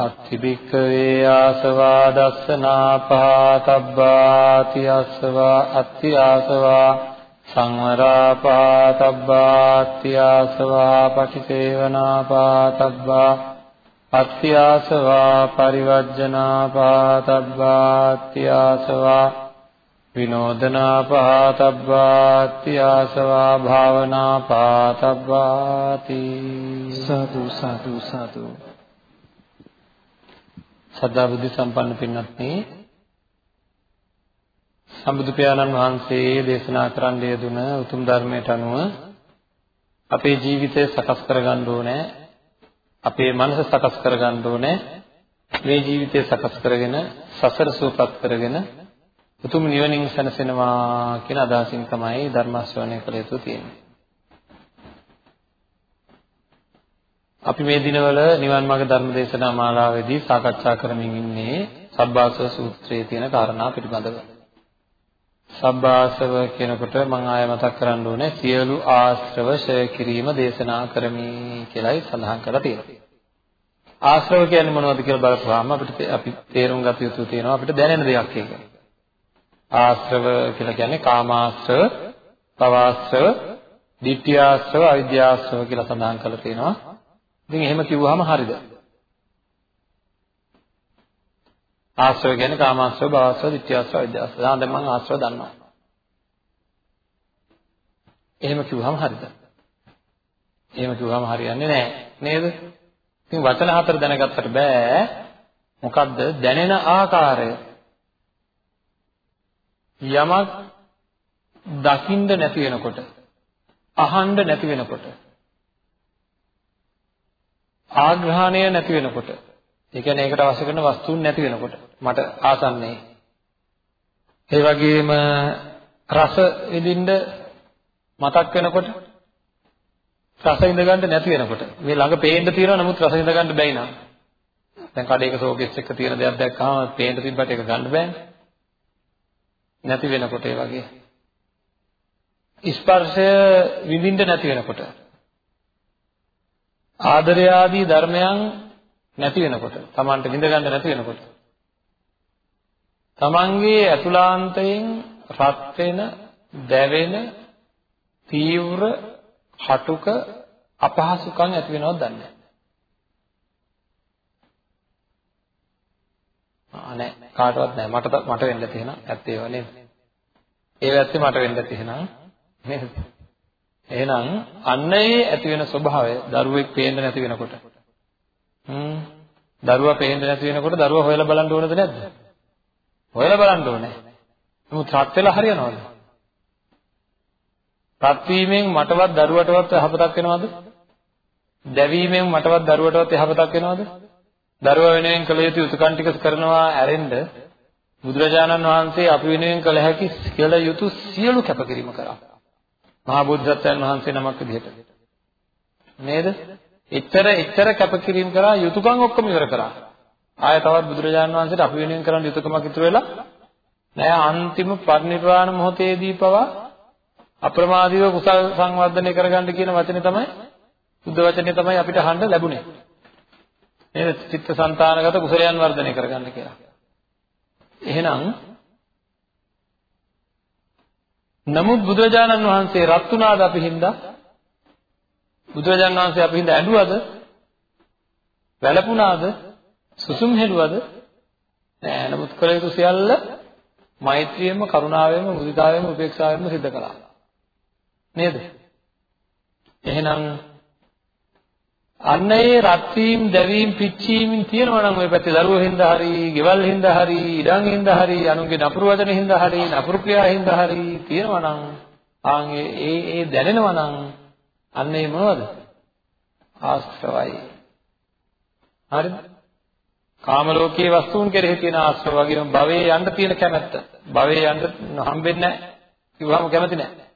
අත්තිබික්කවේ ආසවා දස්සනා පහතබ්බාති ආසවා අත්ති ආසවා සංවරා පහතබ්බාති ආසවා පටිසේවනා පහතබ්බා අත්ති ආසවා පරිවර්ජනා පහතබ්බාති ආසවා විනෝදනා පහතබ්බාති ආසවා භාවනා පහතබ්බාති සාදු සාදු සාදු. සදා බුද්ධ සම්පන්න පින්වත්නි සම්බුදු පියාණන් වහන්සේ දේශනා කරන්න යෙදුන උතුම් ධර්මයට අනුව අපේ ජීවිතය සකස් කරගන්න ඕනේ අපේ මනස සකස් කරගන්න ඕනේ මේ ජීවිතය සකස් කරගෙන සසර සූපත් කරගෙන උතුම් නිවනින් සැනසෙනවා කියන අදහසින් තමයි ධර්ම ශ්‍රවණය කළ යුතු තියෙන්නේ. අපි මේ දිනවල නිවන් මාර්ග ධර්ම දේශනා මාලාවේදී සාකච්ඡා කරමින් ඉන්නේ සබ්බාසව සූත්‍රයේ තියෙන කාරණා පිළිබඳව. සබ්බාසව කියනකොට මම ආය මතක් කරන්න ඕනේ සියලු ආශ්‍රව ෂය කිරීම දේශනා කරමි කියලායි සඳහන් කරලා තියෙනවා. ආශ්‍රව කියන්නේ මොනවද කියලා බලපුවාම අපිට අපි තේරුම් ගත යුතු තියෙනවා අපිට දැනෙන දෙයක් ඒක. ආශ්‍රව කියලා කියන්නේ කාමාශ්‍රව, භවආශ්‍රව, ditthියාශ්‍රව, අවිද්‍යාශ්‍රව කියලා සඳහන් කරලා තියෙනවා. ඉතින් එහෙම කිව්වහම හරිද? ආශ්‍රව කියන්නේ කාමාශ්‍රව, භවශ්‍රව, ditthියාශ්‍රව, අවිද්‍යාශ්‍රව. දැන් මම ආශ්‍රව දන්නවා. එහෙම කිව්වහම හරිද? එහෙම කිව්වහම හරියන්නේ නැහැ නේද? ඉතින් වචන හතර දැනගත්තට බෑ. මොකද්ද? දැනෙන ආකාරය. යමක් දකින්න නැති වෙනකොට, අහන්න නැති වෙනකොට ආග්‍රහණය නැති වෙනකොට ඒ කියන්නේ ඒකට අවශ්‍ය කරන වස්තුන් නැති වෙනකොට මට ආසන්නේ ඒ වගේම රස විඳින්න මතක් වෙනකොට රස විඳ ගන්න නැති වෙනකොට මේ ළඟ පේන්න තියෙනවා නමුත් රස විඳ ගන්න බැයි නා දැන් කඩේක ෂෝකේස් එක තියෙන දෙයක් දැක්කම පේන්න තිබ්බට ඒක ගන්න බෑනේ නැති වෙනකොට ඒ වගේ. ස්පර්ශය විඳින්න නැති වෙනකොට ආදරය ආදී ධර්මයන් නැති වෙනකොට Tamanට විඳ ගන්න නැති වෙනකොට Tamanගේ අතුලාන්තයෙන් රත් වෙන දැවෙන තීව්‍ර හටුක අපහසුකම් ඇති වෙනවද දන්නේ නැහැ. නෑ කාටවත් නෑ මට මට වෙන්න තියෙන ඇත්තේ ඒවා නේද? ඒ ඇත්තේ මට වෙන්න තියෙනවා නේද? එහෙනම් අන්න ඒ ඇති වෙන ස්වභාවය දරුවෙක් පේන්න නැති වෙනකොට හ්ම් දරුවා පේන්න නැති වෙනකොට දරුවා හොයලා බලන්න ඕනද නැද්ද? හොයලා බලන්න ඕනේ. නමුත් රත් වෙලා හරියනවද? රත් වීමෙන් මටවත් දරුවටවත් යහපතක් වෙනවද? දැවීමෙන් මටවත් දරුවටවත් යහපතක් වෙනවද? දරුවා වෙනුවෙන් කළ යුතු යුතුයකම් ටික කරනවා ඇරෙන්න බුදුරජාණන් වහන්සේ අපි වෙනුවෙන් කළ හැකි කළ යුතු සියලු කැපකිරීම කරා. මහා බුද්ධත්වයන් වහන්සේ නමක් විදිහට. නේද? එච්චර එච්චර කැපකිරීම කරා යුතුයකම් ඔක්කොම ඉවර කරා. ආය තවත් බුදුරජාණන් වහන්සේට අපි වෙනුවෙන් කරන්න යුතුයකමක් ඉතුරු වෙලා නෑ අන්තිම පරිනිර්වාණ මොහොතේදී පවා අප්‍රමාදීව කුසල් සංවර්ධනය කරගන්න කියන වචනේ තමයි බුද්ධ වචනේ තමයි අපිට අහන්න ලැබුණේ. නේද? චිත්තසංතානගත කුසලයන් වර්ධනය කරගන්න කියලා. එහෙනම් නමුත් බුදුරජාණන් වහන්සේ රත් වුණාද අපි හින්දා? බුදුරජාණන් වහන්සේ අපි හින්දා ඇඬුවද? වැළපුණාද? සුසුම් හෙළුවද? නෑ නමුත් කළ යුතු සියල්ල මෛත්‍රියෙන්ම කරුණාවෙන්ම මුදිතාවෙන්ම උපේක්ෂාවෙන්ම සිද්ධ කළා. නේද? එහෙනම් අන්න ඒ රත් වීම, දැවීම, පිච්චීමින් තියෙනවා නම් ওই පැත්තේ දරුවෝ හින්දා හරි, ගෙවල් හින්දා හරි, ඉඩම් හින්දා හරි, අනුන්ගේ නපුරු වචන හින්දා හරි, නපුරු ක්‍රියා හින්දා හරි තියෙනවා නම් ආන් ඒ ඒ දැනෙනවා නම් අන්න ඒ මොනවද? ආශ්‍රවයි. හරිද? කාම ලෝකයේ වස්තුන් කෙරෙහි තියෙන ආශ්‍රව වගේම භවයේ යන්න තියෙන කැමැත්ත. භවයේ යන්න හම්බෙන්නේ නැහැ. කිව්වම කැමති නැහැ.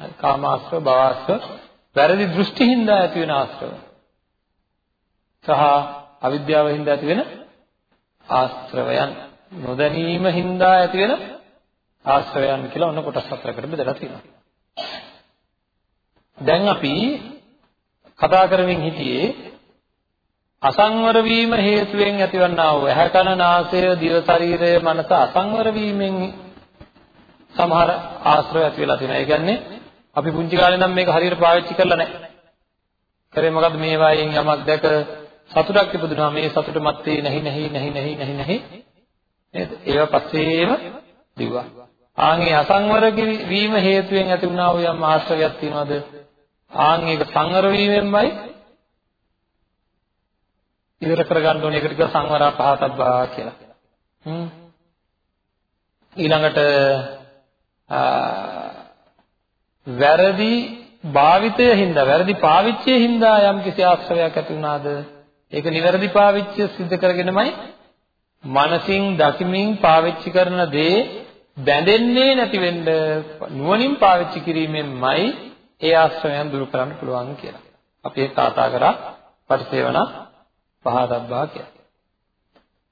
හරි කාමාශ්‍රව, භවආශ්‍රව, වැරදි දෘෂ්ටි හින්දා ඇති වෙන ආශ්‍රව. සහ අවිද්‍යාව හින්දා ඇති වෙන ආශ්‍රවයන්. නොදැනීම හින්දා ඇති වෙන ආශ්‍රවයන් කියලා ඔන්න කොටස් හතරකට බෙදලා තියෙනවා. දැන් අපි කතා කරමින් හිටියේ අසංවර වීම හේතුවෙන් ඇතිවන්නා වූ ඇහැ කන නාසය දිව ශරීරය මනස අසංවර වීමෙන් සමහර ආශ්‍රය ඇති වෙලා තියෙනවා. ඒ කියන්නේ අපි පුංචි කාලේ නම් මේක හරියට පාවිච්චි කරලා නැහැ. කරේ මොකද්ද මේ වයින් යමක් දැක සතුටක් ඉපදුනා මේ සතුට මැත්තේ නැහි නැහි නැහි නැහි නැහි නැහි නේද? ඒවා පස්සේම දිව්වා. ආන්ගේ අසංවර වීම හේතුවෙන් ඇති වුණා වූ යම් ආශ්‍රයයක් තියනවාද? ආන් ඒක සංවර වීමෙන්මයි ඉවර කරගන්න ඕනේ ඒකට කියව සංවරා පහතබ්බා කියලා. හ්ම්. ඊළඟට වැරදි භාවිතය හින්දා වැරදි පාවිච්චිය හින්දා යම් කිසි ආශ්‍රවයක් ඇති වුණාද ඒක නිවැරදි පාවිච්චිය සිද්ධ කරගෙනමයි මනසින් දකිමින් පාවිච්චි කරන දේ බැඳෙන්නේ නැති වෙන්න නුවණින් පාවිච්චි කිරීමෙන්මයි ඒ ආශ්‍රවයන් දුරු කරන්න පුළුවන් කියලා. අපි ඒක කතා කරා පරිසේවනා පහතබ්බා කියලා.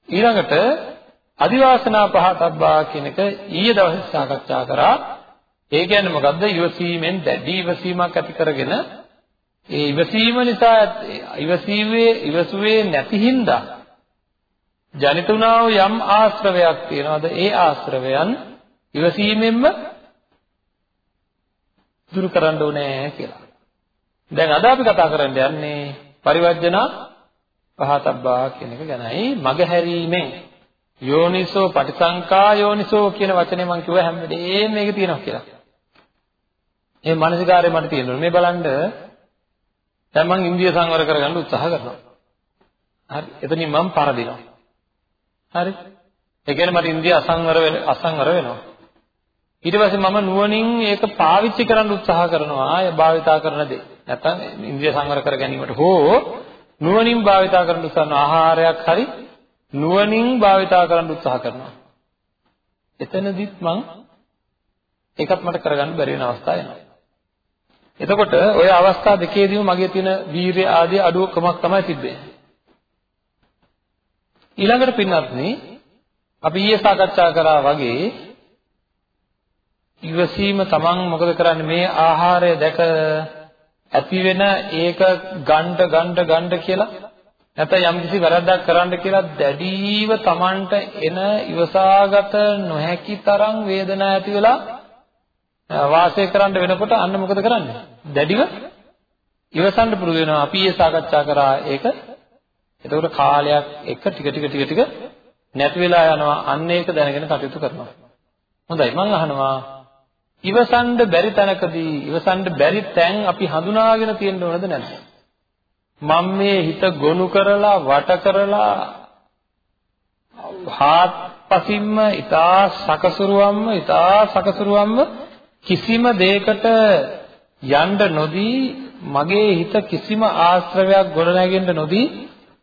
ඊළඟට අදිවාසනා පහතබ්බා කියන එක ඊයේ දවසේ සාකච්ඡා කරා. ඒ කියන්නේ මොකද්ද? ඉවසීමෙන් දැඩි ඉවසීමක් ඇති කරගෙන ඒ ඉවසීම නිසා ඉවසීමේ ඉවසුවේ නැති හින්දා ජනිත වුණා වූ යම් ආශ්‍රවයක් තියෙනවද? ඒ ආශ්‍රවයන් ඉවසීමෙන්ම දුරු කරන්න ඕනේ කියලා. දැන් අද අපි කතා කරන්න යන්නේ පරිවර්ජනා පහතබ්බා කියන එක ගැනයි මගහැරීමෙන් යෝනිසෝ පටිසංකා යෝනිසෝ කියන වචනේ මම කිව්වා හැම වෙලේම මේක තියෙනවා කියලා. මේ මානසිකාරය මට තියෙනවා. මේ බලන්න දැන් මම ඉන්දිය සංවර කරගන්න උත්සාහ කරනවා. හරි. එතනින් මම පරදිනවා. හරි. ඒ කියන්නේ මට ඉන්දිය අසංවර වෙන අසංවර වෙනවා. ඊට පස්සේ මම නුවණින් ඒක පාවිච්චි කරන්න උත්සාහ කරනවා. ආය භාවිතා කරන දේ. නැත්තම් ඉන්දිය සංවර කර ගැනීමට හෝ නුවණින් භාවිතා කරන්න උත්සාහ කරන ආහාරයක් හරි නුවණින් භාවිතා කරන්න උත්සාහ කරනවා. එතනදිත් මං ඒකත් මට කරගන්න බැරි වෙන අවස්ථා එනවා. එතකොට ওই අවස්ථා දෙකේදීම මගේ තියෙන වීරිය ආදී අඩුවකමක් තමයි තිබෙන්නේ. ඊළඟට පින්වත්නි අපි ඊයේ සාකච්ඡා කරා වගේ ඉවසීම තමන් මොකද කරන්නේ මේ ආහාරය දැක ඇති වෙන ඒක ගණ්ඩ ගණ්ඩ ගණ්ඩ කියලා නැත්නම් යම්කිසි වැරද්දක් කරන්න කියලා දැඩිව Tamanට එන ඉවසාගත නොහැකි තරම් වේදනාවක් ඇති වෙලා වාසය කරන්න වෙනකොට අන්න මොකද කරන්නේ? දැඩිව ඉවසන්න පුරුදු වෙනවා. අපි ඒ සාකච්ඡා කරා ඒක. එතකොට කාලයක් එක ටික ටික ටික ටික නැති වෙලා යනවා. අන්න ඒක දැනගෙන කටයුතු කරනවා. හොඳයි මම අහනවා ඉවසන්න බැරි තැනකදී ඉවසන්න බැරි තැන් අපි හඳුනාගෙන තියෙන්න ඕනද නැද්ද? මම මේ හිත ගොනු කරලා වට කරලා හාත්පසින්ම ඊටා සකසුරුවම්ම ඊටා සකසුරුවම්ම කිසිම දෙයකට යන්න නොදී මගේ හිත කිසිම ආශ්‍රවයක් ගොඩනැගෙන්න නොදී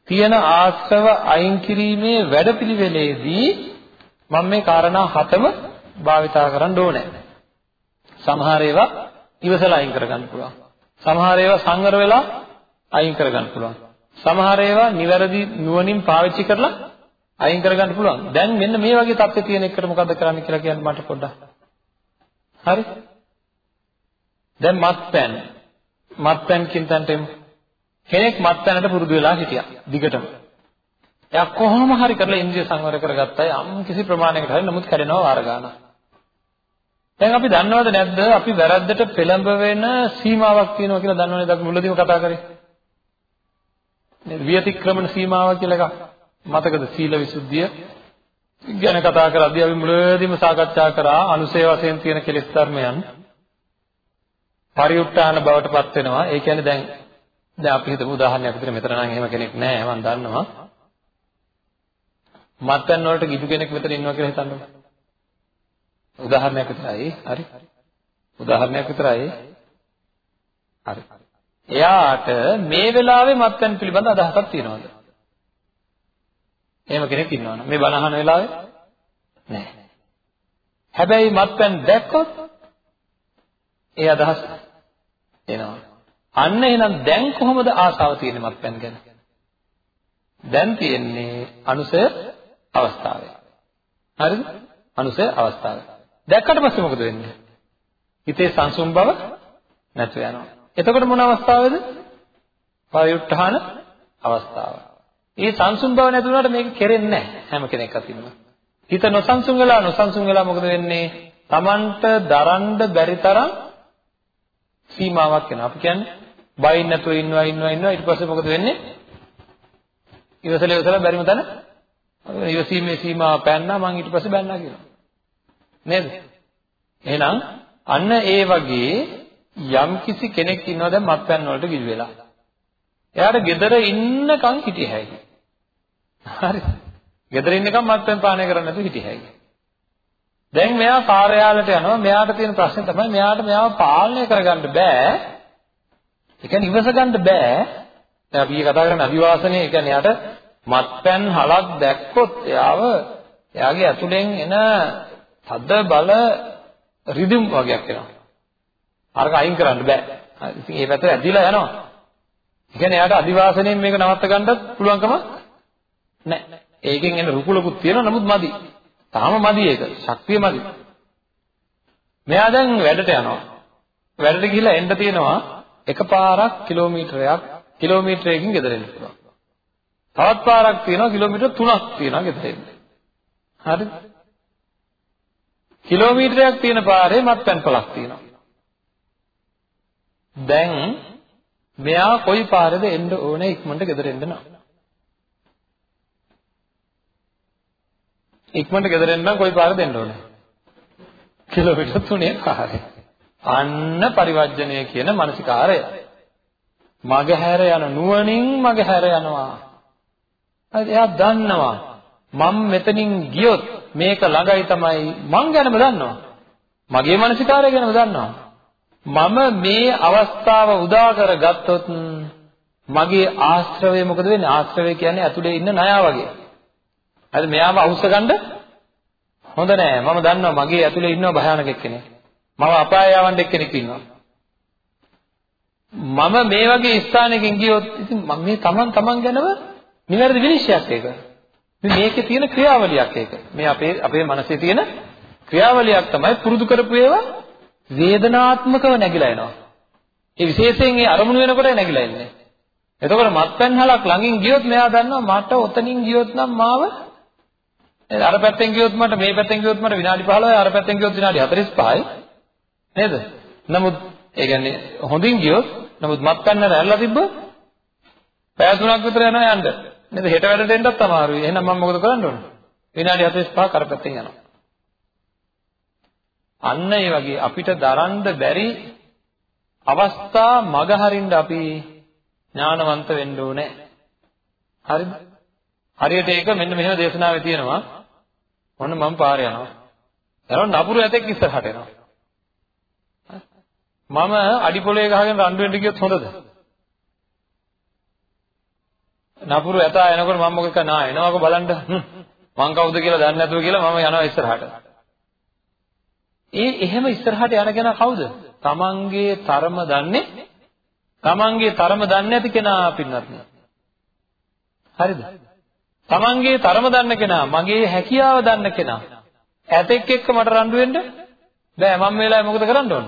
තියෙන ආශ්‍රව අයින් කිරීමේ වැඩපිළිවෙලේදී මම මේ කාරණා හතම භාවිතා කරන්න ඕනේ. සමහර ඒවා ඉවසලා අයින් කරගන්න පුළුවන්. සමහර ඒවා සංවර වෙලා අයින් කරගන්න පුළුවන්. සමහර ඒවා නිවැරදි නුවණින් පාවිච්චි කරලා අයින් කරගන්න පුළුවන්. දැන් මෙන්න මේ වගේ තත්ත්වය තියෙන එකට මොකද්ද කරන්න කියලා කියන්න මට පොඩ්ඩක්. හරි? දැන් මත්පැන් මත්පැන් කියන තැනට එමු. කෙනෙක් මත්පැනට පුරුදු වෙලා හිටියා. දිගටම. එයා කොහොම හරි කරලා ඉන්ද්‍රිය සංවර කරගත්තා. යම් කිසි ප්‍රමාණයකට හරි නමුත් කැඩෙනවා වාර ගන්න. දැන් අපි දන්නවද නැද්ද අපි වැරද්දට පෙළඹ වෙන සීමාවක් තියෙනවා කියලා දන්නවනේ අපි මුලදීම කතා කරේ. නේද? විතික්‍රමන සීමාව කියලා එකක්. මතකද? සීල විසුද්ධිය, ගැන කතා කරද්දී අපි මුලදීම සාකච්ඡා කරා අනුසය වශයෙන් තියෙන කෙලෙස් ධර්මයන් පරිඋත්ථාන බවටපත් වෙනවා. ඒ කියන්නේ දැන් දැන් අපි හිතමු උදාහරණයක් විදිහට මෙතන නම් එහෙම කෙනෙක් නැහැ මම දන්නවා. මත්පැන් වලට කිසි කෙනෙක් මෙතන ඉන්නවා කියලා හිතන්නකෝ. උදාහරණයක් විතරයි. හරි. උදාහරණයක් විතරයි. හරි. එයාට මේ වෙලාවේ මත්පැන් පිළිබඳ අදහසක් තියෙනවද? එහෙම කෙනෙක් ඉන්නවනම් මේ බණ අහන වෙලාවේ නැහැ. හැබැයි මත්පැන් දැක්කොත් ඒ අදහස එනවා. අන්න එහෙනම් දැන් කොහොමද ආසාව තියෙන්නේ මත්පැන් ගැන? දැන් තියෙන්නේ අනුසය අවස්ථාවේ. හරිද? අනුසය අවස්ථාවේ. දැක්කට පස්සේ මොකද වෙන්නේ? හිතේ සංසුම් බව නැතු වෙනවා. එතකොට මොන අවස්ථාවේද? පරිඋත්ථාන අවස්ථාව. ඒ සංසුම් බව නැති වුණාට මේක කෙරෙන්නේ නැහැ හැම කෙනෙක් අතින්ම. හිත නොසන්සුන් වෙලා නොසන්සුන් වෙලා මොකද වෙන්නේ? Tamanට දරන්න බැරි තරම් සීමාවක් එනවා. අපි කියන්නේ බයින් නැතුව ඉන්නවා ඉන්නවා ඉන්නවා ඊට පස්සේ මොකද වෙන්නේ? ඉවසලා ඉවසලා බැරිම තැන ඉවසීමේ සීමාව පෑන්නා මං ඊට පස්සේ බැන්නා කියනවා. නේද? එහෙනම් අන්න ඒ වගේ යම් කිසි කෙනෙක් ඉන්නවා දැන් මත්පැන් වලට ගිල් වෙලා. එයාට gedara ඉන්නකම් හිටිය හැකියි. හරි. gedara ඉන්නකම් මත්පැන් පානය කරන්න නැතුව හිටිය හැකියි. දැන් මෙයා කාර්යාලයට යනවා. මෙයාට තියෙන ප්‍රශ්නේ තමයි මෙයාට මෙයාව පාලනය කරගන්න බෑ. ඒ කියන්නේ ඉවස ගන්න බෑ. දැන් අපි කතා කරන්නේ අදිවාසනේ. ඒ කියන්නේ එයාට මත්පැන් හලක් දැක්කොත් එයාව එයාගේ ඇතුලෙන් එන තද බල රිදුම් වගේක් එනවා. අරක අයින් කරන්න බෑ. ඉතින් ඒ පැත්තට ඇදිලා යනවා. ඒ කියන්නේ එයාට අදිවාසණයෙන් මේක නවත්ත ගන්නත් පුළුවන්කම නැහැ. ඒකෙන් එන රුකුලකුත් තියෙනවා නමුත් මදි. තාම මදි ඒක. ශක්තිය මදි. මෙයා දැන් වැඩට යනවා. වැඩට ගිහිල්ලා එන්න තියෙනවා එකපාරක් කිලෝමීටරයක් කිලෝමීටරයකින් ගෙදර එන්න පුළුවන්. තවත් පාරක් තියෙනවා කිලෝමීටර 3ක් තියෙනවා ගෙදර එන්න. හරිද? කිලෝමීටරයක් තියෙන පාරේ මත්පැන් පොලක් තියෙනවා. දැන් මෙයා කොයි පාරේද එන්න ඕනේ ඉක්මනට ගෙදර එන්න නම්. ඉක්මනට ගෙදර එන්න නම් කොයි පාරේද එන්න ඕනේ? කිලෝමීටර් 3 පාරේ. අන්න පරිවර්ජණය කියන මානසිකාරය. මග හැර යන නුවණින් මග හැර යනවා. හරි එයා දන්නවා මම මෙතනින් ගියොත් මේක ළඟයි තමයි මං ගැනම දන්නවා. මගේ මානසිකාරය ගැනම දන්නවා. මම මේ අවස්ථාව උදා කරගත්තොත් මගේ ආශ්‍රවය මොකද වෙන්නේ? ආශ්‍රවය කියන්නේ ඇතුලේ ඉන්න ණයා වගේ. හරි මෙයාම අවුස්ස ගන්න හොඳ නෑ. මම දන්නවා මගේ ඇතුලේ ඉන්නවා භයානක කෙනෙක්. මම අපාය යවන්න එක්කෙනෙක් ඉන්නවා. මම මේ වගේ ස්ථානයකින් ගියොත් ඉතින් මම මේ Taman Taman ගැනව නිවැරදි විනිශ්චයක් ඒක. මේකේ තියෙන ක්‍රියාවලියක් ඒක. මේ අපේ අපේ මනසේ තියෙන ක්‍රියාවලියක් තමයි පුරුදු කරපු ඒවා වේදනාත්මකව නැగిලා එනවා. ඒ විශේෂයෙන් ඒ අරමුණු වෙනකොට නැగిලා එන්නේ. එතකොට මත්පැන් හලක් ළඟින් ගියොත් මෙයා දන්නවා මට ඔතනින් ගියොත් නම් මාව අර පැත්තෙන් ගියොත් මට මේ පැත්තෙන් ගියොත් මට විනාඩි 15යි අර පැත්තෙන් ගියොත් විනාඩි 45යි නේද? නමුත් ඒ කියන්නේ හොඳින් ගියොත් නමුත් මත්පැන්න රැල්ලා තිබ්බ පැය තුනක් විතර යනවා යන්න. නේද? හෙට වැඩට එන්නත් අමාරුයි. එහෙනම් මම මොකද කරන්න ඕන? විනාඩි 45ක් අර පැත්තෙන් යනවා. අන්න ඒ වගේ අපිට දරන්න බැරි අවස්ථා මගහරින්න අපි ඥානවන්ත වෙන්න ඕනේ. හරිද? හරියට ඒක මෙන්න මෙහෙම දේශනාවේ තියෙනවා. ඔන්න මම පාරේ යනවා. යනවා නපුරු ඇතෙක් ඉස්සරහට එනවා. මම අඩි පොලේ ගහගෙන රණ්ඩු වෙන්න ගියොත් හොඳද? නපුරු ඇතා එනකොට මම මොකද කරන්නේ? ආ එනවාකෝ බලන්න. මං කවුද කියලා දන්නේ නැතුව කියලා මම යනවා ඉස්සරහට. ඒ එහෙම ඉස්සරහට යන කෙනා කවුද? තමන්ගේ තරම දන්නේ තමන්ගේ තරම දන්නේ නැති කෙනා පින්නත් හරිද? තමන්ගේ තරම දන්න කෙනා, මගේ හැකියාව දන්න කෙනා. ඇතෙක් එක්ක මට රණ්ඩු වෙන්න බෑ මම මේ වෙලාවේ මොකද කරන්න ඕන?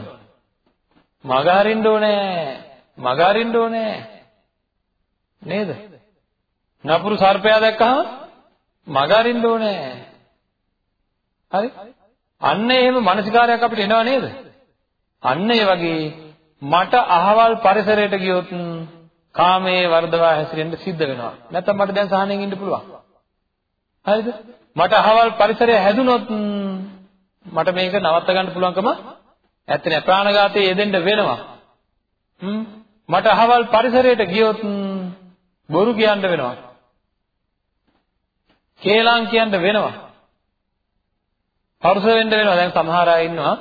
මග හරින්න ඕනේ. මග හරින්න ඕනේ. නේද? නපුරු සර්පයා දැක්කහම මග හරින්න ඕනේ. හරි? අන්න එහෙම මානසිකාරයක් අපිට එනවා නේද? අන්න ඒ වගේ මට අහවල් පරිසරයට ගියොත් කාමයේ වර්ධවා හැසිරෙන්න සිද්ධ වෙනවා. නැත්නම් මට දැන් සාහනෙන් ඉන්න පුළුවන්. හරිද? මට අහවල් පරිසරය හැදුනොත් මට මේක නවත්ත ගන්න පුළුවන්කම ඇත්තේ නැහැ. ප්‍රාණඝාතයේ යෙදෙන්න වෙනවා. හ්ම් මට අහවල් පරිසරයට ගියොත් බොරු කියන්න වෙනවා. කේලම් කියන්න වෙනවා. පරුස වෙන්න වෙනවා. දැන් සමහර අය ඉන්නවා.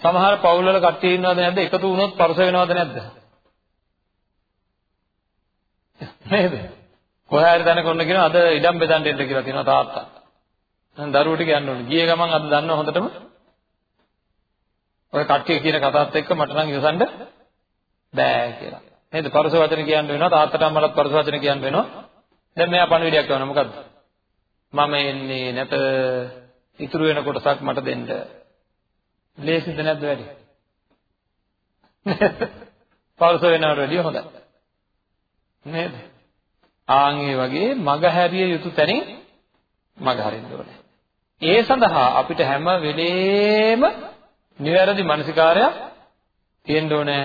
සමහර පවුල් වල කට්ටිය ඉන්නවද නැද්ද? එකතු වුණොත් පරුස වෙනවද නැද්ද? නේද? කොහේ හරි තැනක ඔන්න කියනවා අද ඉඩම් බෙදන්න එන්න කියලා කියනවා තාත්තා. දැන් දරුවෝ ටික යන්න ඕනේ. ගියේ ගමන් අද දන්නව හොඳටම. ඔය කට්ටිය කියන කතාවත් එක්ක මට නම් ඉවසන්න බෑ කියලා. නේද? පරස වචන කියන්න වෙනවා. තාත්තට අම්මලත් පරස වචන කියන්න වෙනවා. දැන් මෙයා පණවිඩයක් කරනවා මොකද්ද? මම එන්නේ නැත. ඉතුරු වෙන කොටසක් මට දෙන්න. ලේසිද නැද්ද වැඩි? පරස වෙනවට වැඩිය හොඳයි. නේද? ආන් ඒ වගේ මග හැරිය යුතු තැනින් මග හරින්න ඕනේ. ඒ සඳහා අපිට හැම වෙලේම නිවැරදි මානසිකාරයක් තියෙන්න ඕනේ.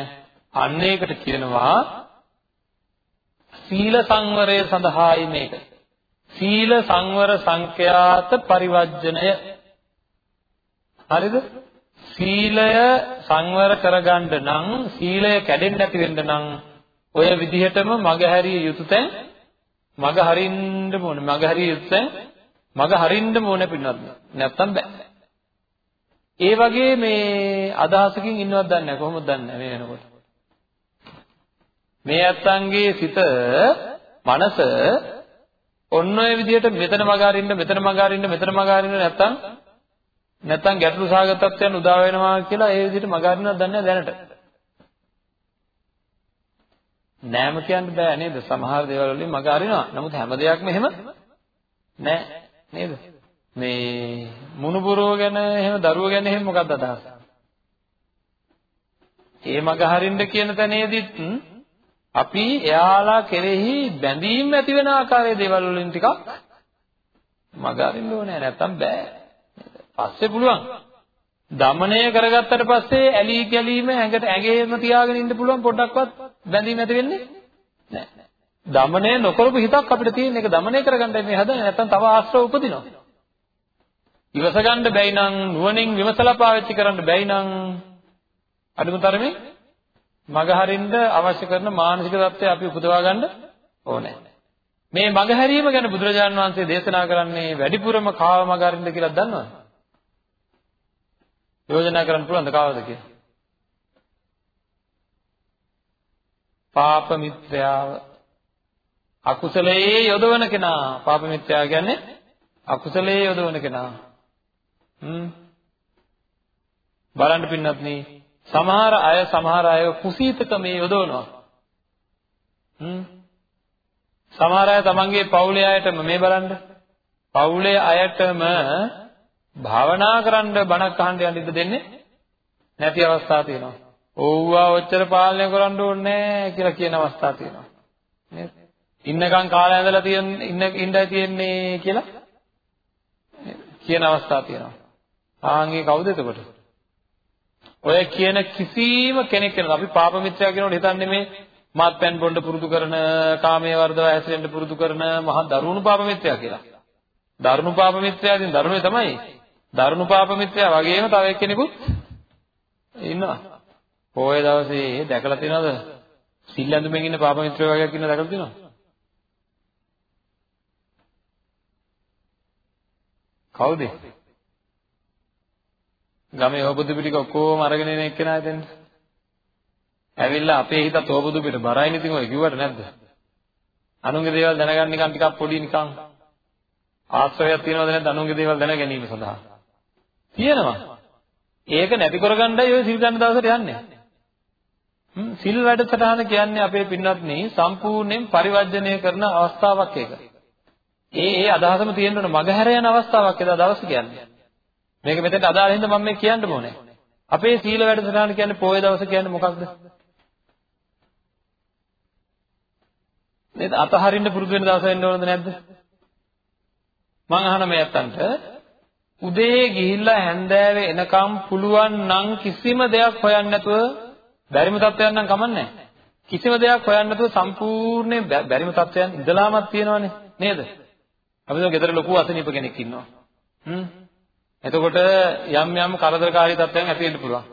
අන්න ඒකට කියනවා සීල සංවරය සඳහායි මේක. සීල සංවර සංඛ්‍යාත පරිවර්ජණය. හරිද? සීලය සංවර කරගන්න නම් සීලය කැඩෙන්නේ නැති වෙන්න නම් ඔය විදිහටම මගහැරිය යුතු තැන් මග හරින්න ඕනේ. මග හරිය යුතු තැන් මග හරින්න ඕනේ පින්නත්. නැත්තම් බෑ. ඒ වගේ මේ අදහසකින් ඉන්නවත් දන්නේ නැහැ කොහොමද දන්නේ මේ වෙනකොට මේ අත්තන්ගේ සිත මනස ඔන්න ඔය විදිහට මෙතන මග අරින්න මෙතන මග අරින්න මෙතන මග අරින්න නැත්තම් නැත්තම් ගැටලු සහගත තත්ත්වයන් උදා වෙනවා කියලා ඒ විදිහට මග අරින්නවත් දන්නේ දැනට නෑම කියන්න බෑ නේද සමහර දේවල් වලින් මග අරිනවා නමුත් හැම දෙයක්ම එහෙම නෑ නේද මේ මුණුබුරෝ ගැන එහෙම දරුවෝ ගැන එහෙම මොකක්ද අදහස? ඒ මග හරින්න කියන තැනේදීත් අපි එයාලා කෙරෙහි බැඳීම් ඇති වෙන ආකාරයේ දේවල් වලින් ටිකක් මග අරින්න ඕනේ නැත්තම් බෑ. පස්සේ පුළුවන්. දමණය කරගත්තට පස්සේ ඇලී ගැලීම ඇඟට ඇඟේම තියාගෙන ඉන්න පුළුවන් පොඩ්ඩක්වත් බැඳීම් ඇති වෙන්නේ නැහැ. දමණය නොකරපු හිතක් අපිට තියෙන එක දමණය කරගන්නයි මේ හදන්නේ නැත්තම් තව ආශ්‍රව උපදිනවා. ඉවස ගන්න බැයි නම් නුවණින් විමසලා පාවිච්චි කරන්න බැයි නම් අඩුම තරමේ මග හරින්න අවශ්‍ය කරන මානසික தත්ත්වය අපි උපදවා ගන්න ඕනේ. මේ මග හැරීම ගැන බුදුරජාණන් වහන්සේ දේශනා කරන්නේ වැඩිපුරම කාව මග හරින්න කියලා දන්නවද? යෝජනා කරන්න පුළුවන්ද කාවද කියලා? පාප මිත්‍යාව අකුසලයේ යොදවන කෙනා. පාප මිත්‍යා කියන්නේ අකුසලයේ යොදවන කෙනා. හ්ම්. බලන්න පින්නත්නි සමහර අය සමහර අය කුසීතකමේ යොදවනවා. හ්ම්. සමහර අය තමන්ගේ පවුලේ අයටම මේ බලන්න. පවුලේ අයටම භාවනා කරන්න බණක් අහන්න යන්න ඉඩ දෙන්නේ නැති අවස්ථා තියෙනවා. ඕවා ඔච්චර පාලනය කරන්න ඕනේ නැහැ කියලා කියන අවස්ථා තියෙනවා. නේද? ඉන්නකම් කාලය ඇඳලා තියෙන ඉන්න ඉඳයි තියෙන්නේ කියලා කියන අවස්ථා තියෙනවා. ආන්ගේ කවුද එතකොට? ඔය කියන කිසිම කෙනෙක් වෙනද අපි පාප මිත්‍යා කියනකොට හිතන්නේ මේ මාත්පැන් බොණ්ඩ පුරුදු කරන කාමයේ වර්ධව හැසිරෙන්න පුරුදු කරන මහා දරුණු පාප මිත්‍යා කියලා. දරුණු පාප මිත්‍යා ඉතින් දරුණුයි තමයි. දරුණු පාප මිත්‍යා වගේම තව එක්කෙනෙකුත් ඉන්නවා. පොයේ දවසේ දැකලා තියෙනවද? සිල් ඇඳුමින් ඉන්න පාප මිත්‍රයෝ වගේක් ඉන්න දැකලා තියෙනවද? කවුද? ගමේ ඕබුදු පිටික ඔක්කොම අරගෙන එන එක්කෙනා එතෙන්. ඇවිල්ලා අපේ හිතත් ඕබුදු පිට බරයින් ඉතින් ඔය කිව්වට නැද්ද? අනුන්ගේ දේවල් දැනගන්න නිකන් ටිකක් පොඩි නිකන් ආශ්‍රයයක් තියනවද නැද්ද අනුන්ගේ දේවල් දැන ගැනීම සඳහා? තියෙනවා. ඒක නැති කරගන්නයි ඔය සිල් ගන්න දවසට යන්නේ. හ්ම් සිල් වැඩසටහන කියන්නේ අපේ පින්වත්නි සම්පූර්ණයෙන් පරිවර්ජණය කරන අවස්ථාවක් ඒක. ඒ ඒ අදහසම තියෙන්න ඕන මගහැර යන අවස්ථාවක් එදා දවස කියන්නේ. මේක මෙතෙන්ට අදාළ හින්දා මම මේ කියන්න ඕනේ. අපේ සීල වැඩසටහන කියන්නේ පොයේ දවස කියන්නේ මොකක්ද? නේද? අතහරින්න පුරුදු වෙන දවස වෙන්න ඕනද නැද්ද? මම අහන මේ අත්තන්ට උදේ ගිහිල්ලා හැන්දෑවේ එනකම් පුළුවන් නම් කිසිම දෙයක් හොයන්න නැතුව බැරිම තත්ත්වයක් නම් කමන්නේ කිසිම දෙයක් හොයන්න නැතුව සම්පූර්ණයෙන් බැරිම තත්ත්වයන් ඉඳලාමත් තියෙනවනේ නේද? අපි හිතමු ගෙදර ලොකු අසනීප කෙනෙක් ඉන්නවා. හ්ම්. එතකොට යම් යම් කරදරකාරී තත්ත්වයන් ඇති වෙන්න පුළුවන්.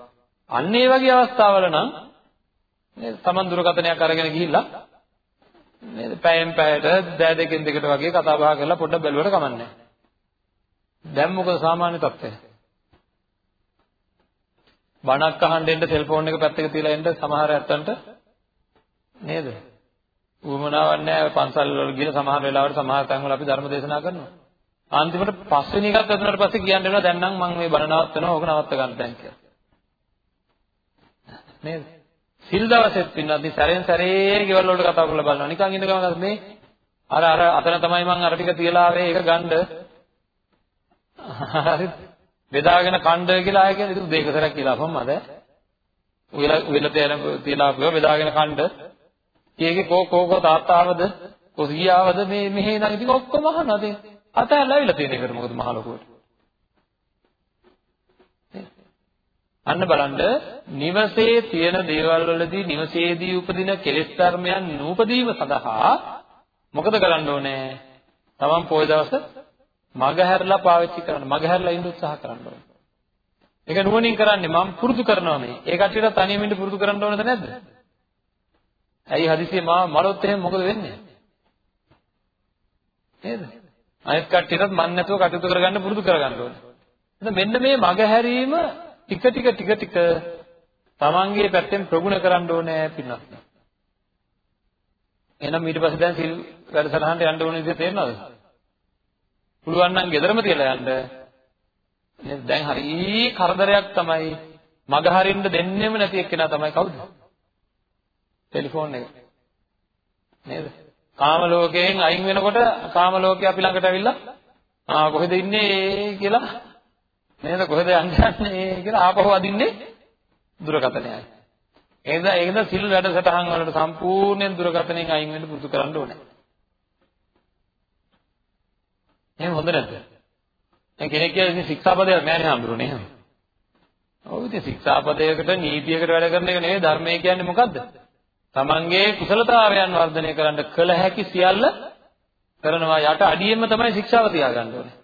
අන්න ඒ වගේ අවස්ථාවල නම් නේද? Taman දුරකථනයක් අරගෙන ගිහිල්ලා නේද? පැයෙන් පැයට දෑ දෙකෙන් දෙකට වගේ කතා බහ කරලා පොඩ්ඩක් බැලුවට කමන්නේ නැහැ. දැන් මොකද සාමාන්‍ය තත්ත්වය? බණක් අහන්න එන්න සෙල්ෆෝන් එක පැත්තක තියලා එන්න සමහර ඇත්තන්ට නේද? උවමනාවක් නැහැ පන්සල් වල ගිහලා සමහර වෙලාවට සමහර තැන්වල අපි ධර්ම දේශනා කරනවා. අන්තිමට පස්වෙනි එකත් ඇතුළට පස්සේ කියන්න වෙනවා දැන් නම් මම මේ බණ නවත්තනවා ඕක නවත්ත ගන්න දැන් කියලා. නේද? සිල් දවසෙත් පින්නත් සැරෙන් සැරේ ගෙවල් වලට කතා කරලා බලනවා. නිකන් ඉඳ ගමන් මේ අර අර අතන තමයි මම අර ටික තියලා ආවේ ඒක ගන්න. හරිද? බෙදාගෙන කණ්ඩ කියලා ආය කියන්නේ ඒක දෙක සැරයක් කියලා අපම්මද? උයලා උයලා තියලා ආපුවා බෙදාගෙන කණ්ඩ. කීයේ කෝ කෝ කෝ තාත්තාවද? කොසියාවද මේ මෙහෙ නම් ඉතින් ඔක්කොම අහනවා ඉතින්. අතහැරලා ඇවිල්ලා තියෙන එකට මොකද මහ ලොකුවට. අන්න බලන්න නිවසේ තියෙන දේවල් වලදී නිවසේදී උපදින කෙලෙස් ධර්මයන් නූපදීම සඳහා මොකද කරන්න ඕනේ? තමන් පොය දවස මග හැරලා පාවිච්චි කරන්න. මග හැරලා ඉන්න උත්සාහ කරන්න ඕනේ. ඒක නුවණින් කරන්නේ මම පුරුදු කරනවා මේ. ඒ කට්ටියට තනියම ඉන්න පුරුදු කරන්න ඕනද නැද්ද? ඇයි හදිසියෙ මා මරොත් එහෙම මොකද වෙන්නේ? නේද? අනිත් කට්ටියටත් මන් නැතුව කටයුතු කරගන්න පුරුදු කරගන්න ඕනේ. එහෙනම් මෙන්න මේ මග හැරීම ටික ටික ටික ටික තමන්ගේ පැත්තෙන් ප්‍රගුණ කරන්න ඕනේ පින්නත්. එහෙනම් ඊට පස්සේ දැන් සිල් වැඩසටහනට යන්න ඕන විදිහ තේරෙනවද? පුළුවන් නම් ගෙදරම තියලා යන්න. නේද? දැන් හරි කරදරයක් තමයි මග හරින්න දෙන්නෙම නැති එක්කෙනා තමයි කවුද? ටෙලිෆෝන් එක. නේද? කාම ලෝකයෙන් අයින් වෙනකොට කාම ලෝකේ අපි ළඟට ඇවිල්ලා ආ කොහෙද ඉන්නේ කියලා නේද කොහෙද යන්නේ කියලා ආපහු අදින්නේ දුරකථනයයි. එහෙනම් ඒකද සිල් වැඩසටහන් වලට සම්පූර්ණයෙන් දුරකථනයෙන් අයින් වෙන්න පුරුදු කරන්න ඕනේ. එහෙනම් හොඳ නැද්ද? දැන් කෙනෙක් කියන්නේ ශික්ෂාපදයක් නෑනේ හම්බුනේ එහෙනම්. ඔව් ඉතින් ශික්ෂාපදයකට නීතියකට වැඩ කරන එක නෙවෙයි ධර්මය කියන්නේ මොකද්ද? තමන්ගේ කුසලතාවයන් වර්ධනය කරන්න කළ හැකි සියල්ල කරනවා යට අඩියෙන්ම තමයි ශික්ෂාව තියාගන්න ඕනේ.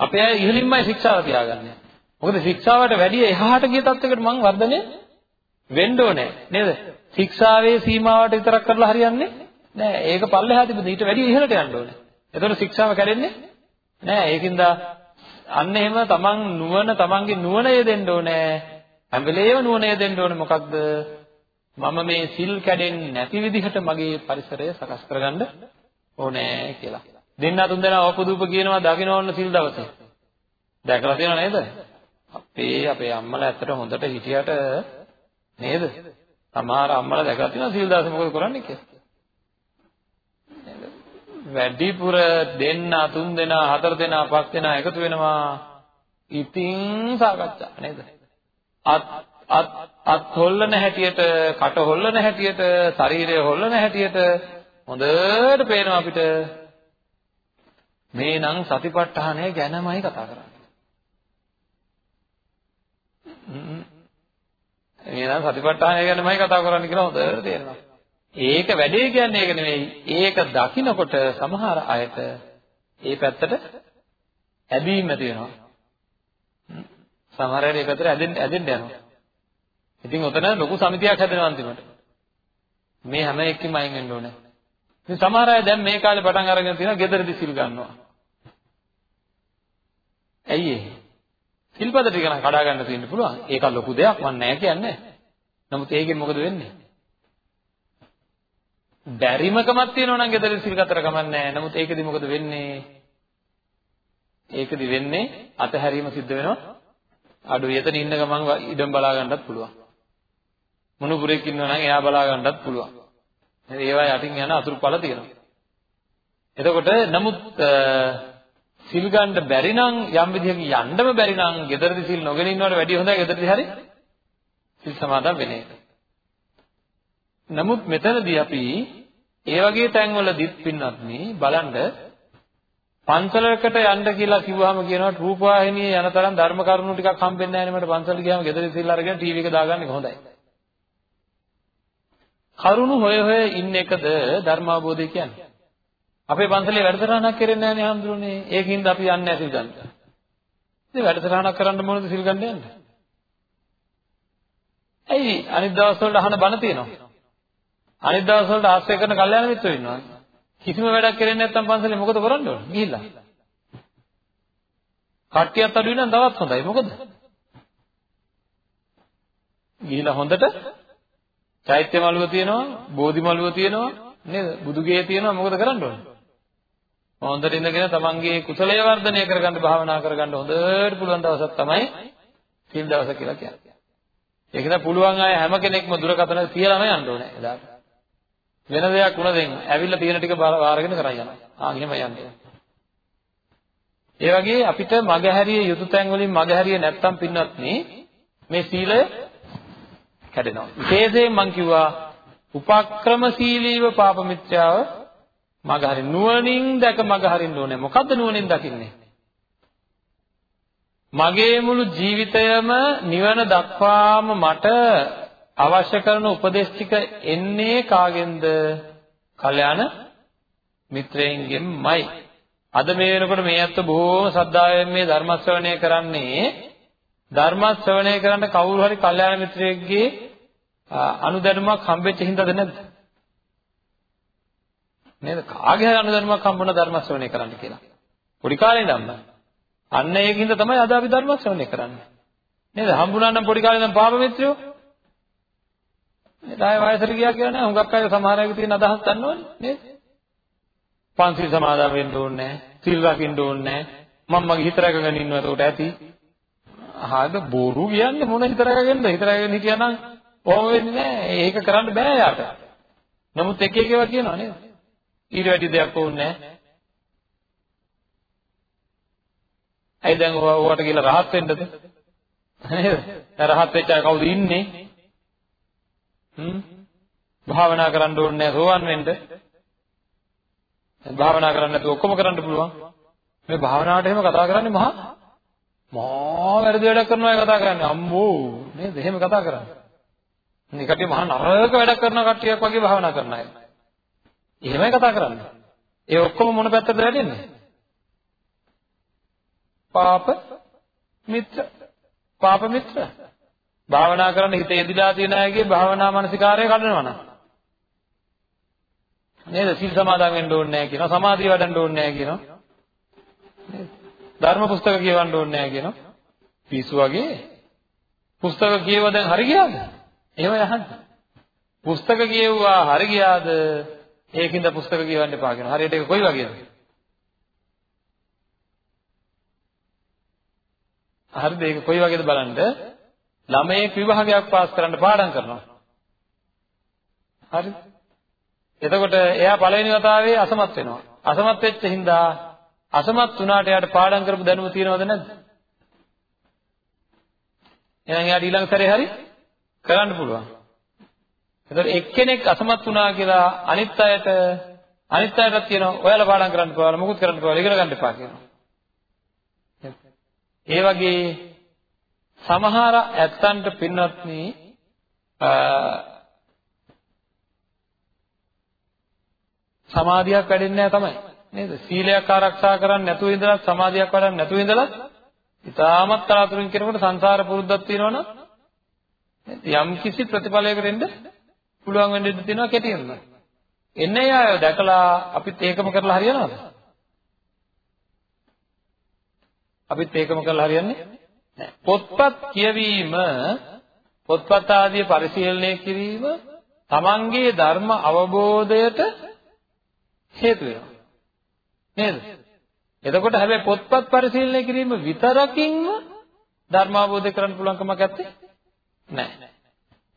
අපේ අය ඉහළින්මයි ශික්ෂාව තියාගන්නේ. මොකද ශික්ෂාවට වැඩිය එහාට ගිය තත්යකට මං වර්ධනය වෙන්න ඕනේ නේද? ශික්ෂාවේ සීමාවට විතරක් කරලා හරියන්නේ නෑ. ඒක පල්ලෙහා තිබෙන ඊට වැඩිය ඉහළට යන්න ඕනේ. එතකොට ශික්ෂාව කැඩෙන්නේ නෑ. ඒකින්ද අන්න එහෙම තමන් නුවණ තමන්ගේ නුවණ යෙදෙන්න ඕනේ. හැම වෙලේම නුවණ යෙදෙන්න ඕනේ මොකක්ද? මම මේ සිල් කැඩෙන්නේ නැති විදිහට මගේ පරිසරය සකස් කරගන්න ඕනේ කියලා. දෙන්න තුන් දෙනා ඕපදූප කියනවා දකින්න ඕන සිල් දවසේ. දැකලා තියෙනව නේද? අපේ අපේ අම්මලා ඇත්තට හොඳට හිටියට නේද? සමහර අම්මලා දැකලා තියෙනවා සිල් දවසේ මොකද කරන්නේ කියලා. වැඩිපුර දෙන්න තුන් දෙනා හතර දෙනා පහ දෙනා එකතු වෙනවා. ඉතින් සාකච්ඡා නේද? අත් අත් අත් හොල්ලන හැටියට, කට හොල්ලන හැටියට, ශරීරය හොල්ලන හැටියට හොඳට පේනවා අපිට මේ නම් සතිපට්ඨානය ගැනමයි කතා කරන්නේ. මේ නම් සතිපට්ඨානය ගැනමයි කතා කරන්නේ කියලා හොඳට තේරෙනවා. ඒක වැඩේ කියන්නේ ඒක නෙවෙයි. ඒක දකිනකොට සමහර අයට ඒ පැත්තට ඇදීම ඇති වෙනවා. සමහර අය ඒ පැත්තට ඇදෙන්න ඇදෙන්න යනවා. ඉතින් ඔතන ලොකු සමිතියක් හැදෙනවා අන්තිමට. මේ හැම එකකින්ම අයින් වෙන්න ඕනේ. ඉතින් සමහර අය දැන් මේ කාලේ පටන් අරගෙන තියෙනවා ගෙදරදී සිල් ගන්නවා. ඇයි ඒ? සිල්පද ටික නම් කඩා ගන්න තියෙන්න පුළුවන්. ඒක ලොකු දෙයක් මම නෑ කියන්නේ. නමුත් ඒකෙන් මොකද වෙන්නේ? බැරිමකමක් තියෙනවා නම් ගෙදර සිල් ගතර කමන්නේ නෑ. නමුත් ඒකෙදි මොකද වෙන්නේ? ඒකෙදි වෙන්නේ අතහැරීම සිද්ධ වෙනවා. අඩුයි එතන ඉන්න ගමන් ඉඩම් බලා ගන්නත් පුළුවන්. මොනුපුරෙක් ඉන්නවා නම් එයා බලා ගන්නත් පුළුවන්. ඒවා යටින් යන අතුරුඵල තියෙනවා. එතකොට නමුත් සිල් ගන්න බැරි නම් යම් විදිහකින් යන්නම බැරි නම් ගෙදරදී සිල් නොගෙන ඉන්නවට වැඩිය හොඳයි ගෙදරදී හරි සිල් සමාදන් වෙන එක. නමුත් මෙතනදී අපි ඒ වගේ තැන්වලදීත් පින්නත් මේ බලන්න පන්සලකට යන්න කියලා කිව්වහම කියනවා රූපවාහිනියේ යන තරම් ධර්ම කරුණු ටිකක් හම්බෙන්නේ නැහැ නේ මට පන්සලට ගියාම ගෙදර සිල් අරගෙන ටීවී එක දාගන්න එක හොඳයි. කරුණු හොය හොය ඉන්න එකද ධර්ම අවබෝධය කියන්නේ. අපේ පන්සලේ වැඩසටහනක් කරන්නේ නැහැ නේ හම්දුනේ. ඒකින්ද අපි යන්නේ නැහැ සිල් ගන්න. ඉතින් වැඩසටහනක් කරන්න මොනවද සිල් ගන්න යන්නේ? ඇයි අනිත් දවස් වලට අහන බණ තියෙනවා. අනිත් දවස් වලට ආශ්‍රය කරන කල්යාණ මිත්‍රයෝ ඉන්නවා. කිසිම වැඩක් කරන්නේ නැත්නම් පන්සලේ මොකද කරන්න ඕන? ගිහිල්ලා. කට්ටියත් අඩු වෙනම් තවත් හොඳයි. මොකද? ගිහිල්ලා හොඳට චෛත්‍ය මළුව තියෙනවා, බෝධි මළුව තියෙනවා, නේද? බුදුගේ තියෙනවා මොකද කරන්න ඕන? හොඳට ඉඳගෙන තමන්ගේ කුසලය වර්ධනය කරගන්න භාවනා කරගන්න හොඳට පුළුවන් දවසක් තමයි සීල් දවස කියලා කියන්නේ. ඒක නිසා පුළුවන් අය හැම කෙනෙක්ම දුරකථන තියලාම යන්න ඕනේ එදාට. වෙන දෙයක් වුණ දෙන්න. ඇවිල්ලා තියෙන ටික බාරගෙන කරන් යනවා. ආ එහෙම යන්නේ. ඒ වගේ අපිට මගහැරිය යුතු තැන් වලින් මගහැරිය නැත්තම් පින්නත් මේ සීලය කැඩෙනවා. විශේෂයෙන් මම කිව්වා උපක්‍රමශීලීව පාප මිත්‍යාව මගහරින්න නුවණින් දැක මගහරින්න ඕනේ. මොකද්ද නුවණින් දකින්නේ? මගේ මුළු ජීවිතයම නිවන දක්වාම මට අවශ්‍ය කරන උපදේශ ටික එන්නේ කාගෙන්ද? කල්යාණ මිත්‍රයින්ගෙන්මයි. අද මේ වෙනකොට මේ අත්ත බොහෝම ශ්‍රද්ධාවෙන් මේ ධර්ම ශ්‍රවණය කරන්නේ ධර්ම ශ්‍රවණය කරන්න කවුරු හරි කල්යාණ මිත්‍රයෙක්ගේ අනුදැනුමක් හම්බෙච්ච හින්දාද නැද්ද? නේද? කාගේ හරි අනුදැනුමක් හම්බුණ ධර්ම ශ්‍රවණය කරන්න කියලා. පොඩි කාලේ ඉඳන්ම. අන්න ඒකින්ද තමයි අද අපි ධර්ම ශ්‍රවණය කරන්නේ. නේද? හම්බුණා නම් පොඩි කාලේ ඉඳන් පාප මිත්‍රයෝ. නේද? ආය වයසට ගියා කියලා නෑ. හුඟක් අය සමහර අයගේ තියෙන අදහස් ගන්නවනේ නේද? පන්සිල් සමාදන් වෙන්න ඕනේ නෑ. සිල් රකින්න ඕනේ නෑ. මම මගේ හිත රැකගෙන ඉන්නවා එතකොට ඇති. ආද බොරු කියන්නේ මොන හිත රැකගෙනද? හිත රැකගෙන හිටියානම් කොහොම වෙන්නේ නෑ. ඒක කරන්න බෑ යාට. නමුත් එක එක ඒවා කියනවා නේද? ඊට වැඩි දෙයක් ඕනේ නෑ. ඇයි දැන් ඔයාට කියලා රහත් වෙන්නද? නේද? රහත් වෙච්ච අය කවුද ඉන්නේ? හ්ම් භාවනා කරන්න ඕනේ නෑ සෝවන් වෙන්න. භාවනා කරන්න නැතුව ඔක්කොම කරන්න පුළුවන්. මේ භාවනාවට එහෙම කතා කරන්නේ මහා මහා වැරදි වැඩක් කරනවා කතා කරන්නේ අම්මෝ නේද? එහෙම කතා කරන්නේ. මේ කට්ටිය මහා නරක වැඩක් කරන කට්ටියක් වගේ භාවනා කරන අය. එහෙමයි කතා කරන්නේ. ඒ ඔක්කොම මොන පැත්තටද වැටෙන්නේ? පාප මිත්‍ර. පාප මිත්‍ර. භාවනා කරන්න හිත යෙදිලා තියෙන අයගේ භාවනා මානසිකාරය කඩනවා නම්. නේද? සීල් සමාදන් වෙන්න ඕනේ නැහැ කියනවා. සමාධිය වඩන්න ඕනේ නැහැ කියනවා. නේද? ධර්ම පුස්තක කියවන්න ඕනේ නැහැ කියනවා. පිස්සු වගේ. පුස්තක කියව දැන් හරි ගියාද? එහෙම යහන්න. පුස්තක කියවුවා හරි ගියාද? ඒකින්ද පුස්තක කියවන්න එපා කියනවා. හරියට ඒක කොයි වගේද? හරිද? ඒක කොයි වගේද බලන්න. ළමයෙක් විභාගයක් පාස් කරන්න පාඩම් කරනවා. හරිද? එතකොට එයා පළවෙනි වතාවේ අසමත් වෙනවා. අසමත් වෙච්ච හින්දා අසමත් වුණාට එයාට පාඩම් කරපු දැනුම තියෙනවද නැද්ද? එහෙනම් එයාට ඊළඟ සැරේ හරි කරන්න පුළුවන්. එතකොට එක්කෙනෙක් අසමත් වුණා කියලා අනිත් අයට අනිත් අයටත් කියනවා ඔයාලා පාඩම් කරන්න පුළුවන් මොකුත් කරන්න පුළුවන් ඉගෙන ගන්න එපා කියනවා. ඒ වගේ සමහර ඇත්තන්ට පින්වත්නි සමාධියක් වැඩෙන්නේ නැහැ තමයි. නේද? සීලයක් ආරක්ෂා කරන්නේ නැතුව ඉඳලා සමාධියක් වඩන්නේ නැතුව ඉඳලා ඉතාමත් කලාතුරකින් කෙනෙකුට සංසාර පුරුද්දක් තියෙනවනම් යම් කිසි ප්‍රතිඵලයකට එන්න පුළුවන් වෙන්න ඉඩ තියෙනවා කෙටියෙන්ම. එන්නේ අය දැකලා අපිත් ඒකම කරලා හරියනවද? අපිත් ඒකම කරලා හරියන්නේ නැහැ. පොත්පත් කියවීම පොත්පත් ආදී පරිශීලනය කිරීම තමන්ගේ ධර්ම අවබෝධයට හේතු වෙනවා. නේද? එතකොට හැබැයි පොත්පත් පරිශීලනය කිරීම විතරකින්ම ධර්ම අවබෝධ කරගන්න පුළුවන් කමක් නැත්තේ නැහැ.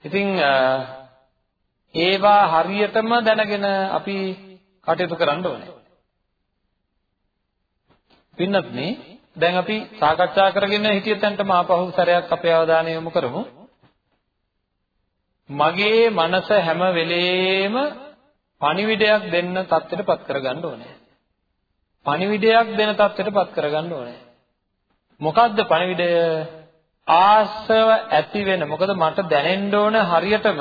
ඉතින් ඒවා හරියටම දැනගෙන අපි කටයුතු කරන්න ඕනේ. පින්නත් මේ දැන් අපි සාකච්ඡා කරගෙන හිටිය තැනටම ආපහු සැරයක් අපේ අවධානය යොමු කරමු. මගේ මනස හැම වෙලේම පණිවිඩයක් දෙන්න தත්ත්වයටපත් කරගන්න ඕනේ. පණිවිඩයක් දෙන தත්ත්වයටපත් කරගන්න ඕනේ. මොකද්ද පණිවිඩය? ආශ්‍රව ඇති වෙන. මොකද මට දැනෙන්න ඕන හරියටම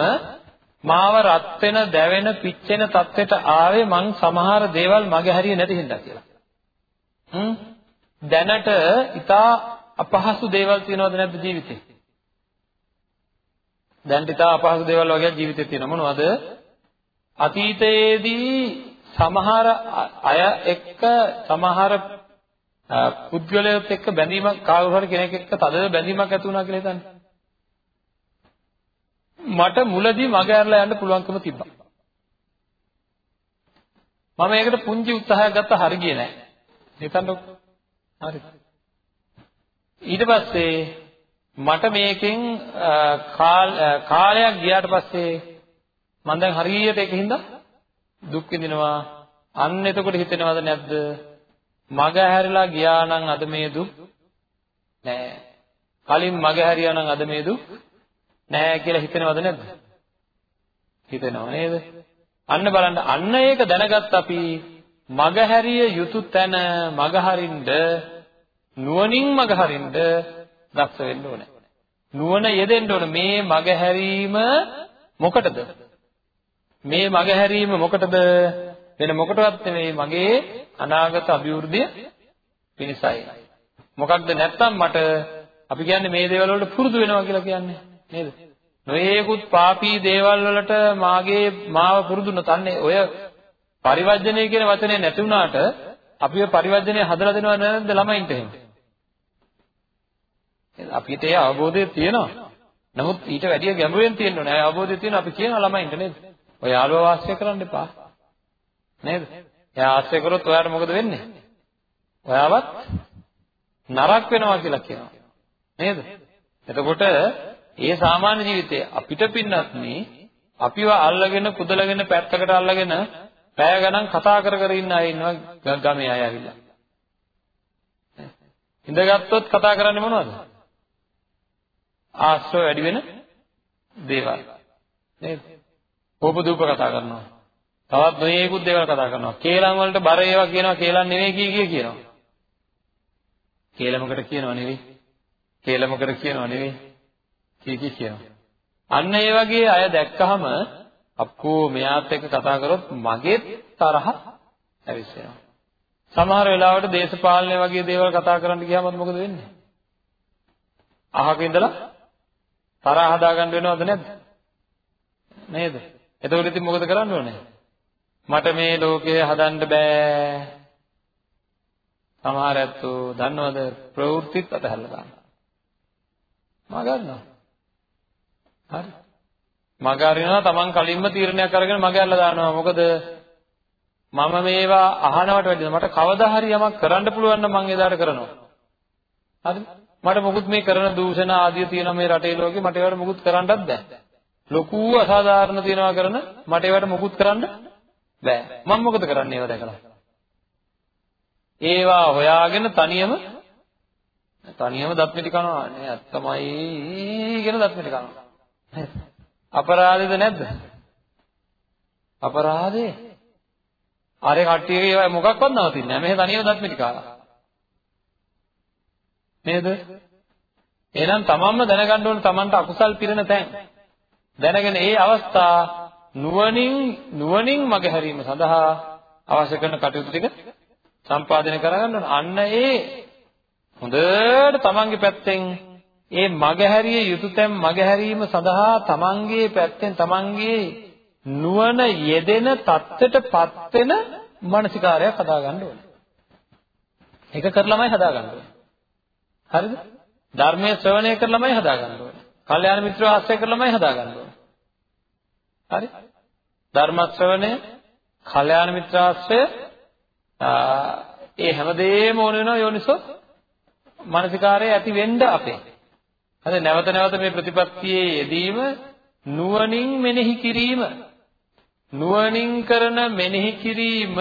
මාව රත් වෙන, දැවෙන, පිච්චෙන තත්ත්වයට ආවේ මං සමහර දේවල් මගේ හරිය නැති හින්දා කියලා. හ්ම් දැනට ඊටා අපහසු දේවල් තියෙනවද නැද්ද ජීවිතේ? දැන් ඊටා අපහසු දේවල් වගේ ජීවිතේ තියෙන මොනවද? අතීතයේදී සමහර අය එක්ක සමහර පුද්ගලයෙක් එක්ක බැඳීමක් කවුරු හරි කෙනෙක් එක්ක තද බැඳීමක් ඇති වුණා කියලා හිතන්න. මට මුලදී මග ඇරලා යන්න පුළුවන්කම තිබ්බා. මම ඒකට පුංචි උත්සාහයක් ගත්තා හරි ගියේ නැහැ. හිතන්නකො. හරි. ඊට පස්සේ මට මේකෙන් කාලයක් ගියාට පස්සේ මම දැන් හරියට ඒකින්ද දුක් විඳිනවා. අන්න එතකොට හිතෙනවද නැද්ද? මග හැරිලා ගියා නම් අද මේ දුක් නෑ. කලින් මග හැරියා නම් අද මේ දුක් නෑ කියලා හිතෙනවද නැද්ද? හිතෙනව නේද? අන්න බලන්න අන්න ඒක දැනගත් අපි මග හැරිය යුතු තැන මග හරින්න නුවණින් මග හරින්න දක්ෂ වෙන්න ඕනේ. නුවණ යෙදෙන්න ඕනේ මේ මග හැරීම මොකටද? මේ මග හැරීම මොකටද? වෙන මොකටවත් නෙවෙයි මගේ අනාගත අභිවෘද්ධිය පිණිසයි. මොකක්ද නැත්තම් මට අපි කියන්නේ මේ දේවල් වලට පුරුදු වෙනවා කියලා කියන්නේ නේද? නොයේකුත් පාපී දේවල් වලට මාගේ මාව පුරුදු නොතන්නේ ඔය පරිවර්ජණය කියන වචනේ නැති වුණාට අපි ඔය පරිවර්ජණය හදලා දෙනව නැද්ද ළමයින්ට එහෙම? අපිට ඒ අවබෝධය තියෙනවා. නමුත් ඊට වැඩිය ගැඹුරෙන් තියෙන්න ඕනේ. ඒ අවබෝධය තියෙන අපි කියනවා ළමයින්ට නේද? ඔය යාළුවා වාස්ය කරන්න එපා. නේද? එයා ආශ්‍රය කරොත් ඔයාට මොකද වෙන්නේ? ඔයාවත් නරක වෙනවා කියලා කියනවා. නේද? එතකොට ඒ සාමාන්‍ය ජීවිතේ අපිට පින්නත් මේ අපිව අල්ලගෙන කුදලගෙන පැත්තකට අල්ලගෙන පැය ගණන් කතා කර කර ඉන්න අය ඉන්නවා ගමේ අය ඇවිල්ලා. ඉඳගත්තුත් කතා කරන්නේ මොනවද? ආශ්‍රය වැඩි වෙන දේවල්. නේද? කෝපදූප කතා කරනවා. තවත් නොයේකුත් දේවල් කතා කරනවා. කේලම් වලට බර ඒවා කියනවා කේලම් නෙවෙයි කී කිය කියනවා. කේලමකට කියනවා නෙවෙයි. කේලමකට කියනවා නෙවෙයි. කී කී කියනවා. අන්න ඒ වගේ අය දැක්කහම අප්පෝ මෙයාත් එක්ක කතා කරොත් මගේ තරහ ඇවිස්සෙනවා. සමහර වෙලාවට දේශපාලනය වගේ දේවල් කතා කරන්න ගියාම මොකද වෙන්නේ? අහක ඉඳලා තරහ හදාගන්න වෙනවද නැද්ද? නේද? එතකොට ඉතින් මොකද කරන්න ඕනේ? මට මේ ලෝකය හදන්න බෑ. සමහර ඇත්තෝ දන්නවද ප්‍රවෘත්තිත් අතහැරලා දානවා. මා ගන්නවා. හරි. මග අරිනවා තමන් කලින්ම තීරණයක් අරගෙන මග ඇල්ලලා දානවා. මොකද මම මේවා අහනවට වැඩිය මට කවදා හරි යමක් කරන්න පුළුවන් නම් මම එදාට කරනවා. හරිද? මට මොකුත් මේ කරන දූෂණ ආදිය තියෙන මේ රටේ ලෝකේ මට ඒවට මොකුත් කරන්නත් බෑ. ලොකු අසාධාරණ තියනවා කරන මට ඒවට මොකුත් කරන්න බෑ. මම මොකද කරන්නේ ඒව දැකලා? ඒවා හොයාගෙන තනියම තනියම දත් මිටි කනවා නේ ඇත්තමයි කියන දත් මිටි කනවා. අපරාධෙද නැද්ද? අපරාධේ. අර කට්ටියගේ ඒවා මොකක්වත් නවතින්නේ නැහැ. මෙහෙ තනියම දත් මිටි කාලා. නේද? එහෙනම් තමන්ම දැනගන්න ඕන තමන්ට අකුසල් පිරෙන තැන්. දැනගෙන ඒ අවස්ථා නුවණින් නුවණින් මගහැරීම සඳහා අවශ්‍ය කරන කටයුතු ටික සම්පාදනය කරගන්න ඕන. අන්න ඒ හොඳට තමන්ගේ පැත්තෙන් ඒ මගහැරිය යුතු තැන් මගහැරීම සඳහා තමන්ගේ පැත්තෙන් තමන්ගේ නුවණ යෙදෙන தත්ත්වයටපත් වෙන මානසිකාරයක් හදාගන්න ඕනේ. ඒක කරලමයි හදාගන්න ඕනේ. හරිද? ධර්මයේ ශ්‍රවණය කරලමයි හදාගන්න ඕනේ. කල්යාණ මිත්‍රව ආශ්‍රය කරලමයි හදාගන්න ඕනේ. හරි? ධර්ම ශ්‍රවණය, කල්යාණ මිත්‍ර ආශ්‍රය ඒ හැමදේම ඕන වෙනවා යෝනිසෝ මානසිකාරය ඇති වෙන්න අපේ. හරි නැවත නැවත මේ ප්‍රතිපත්තියේ යෙදීම නුවණින් මෙනෙහි කිරීම නුවණින් කරන මෙනෙහි කිරීම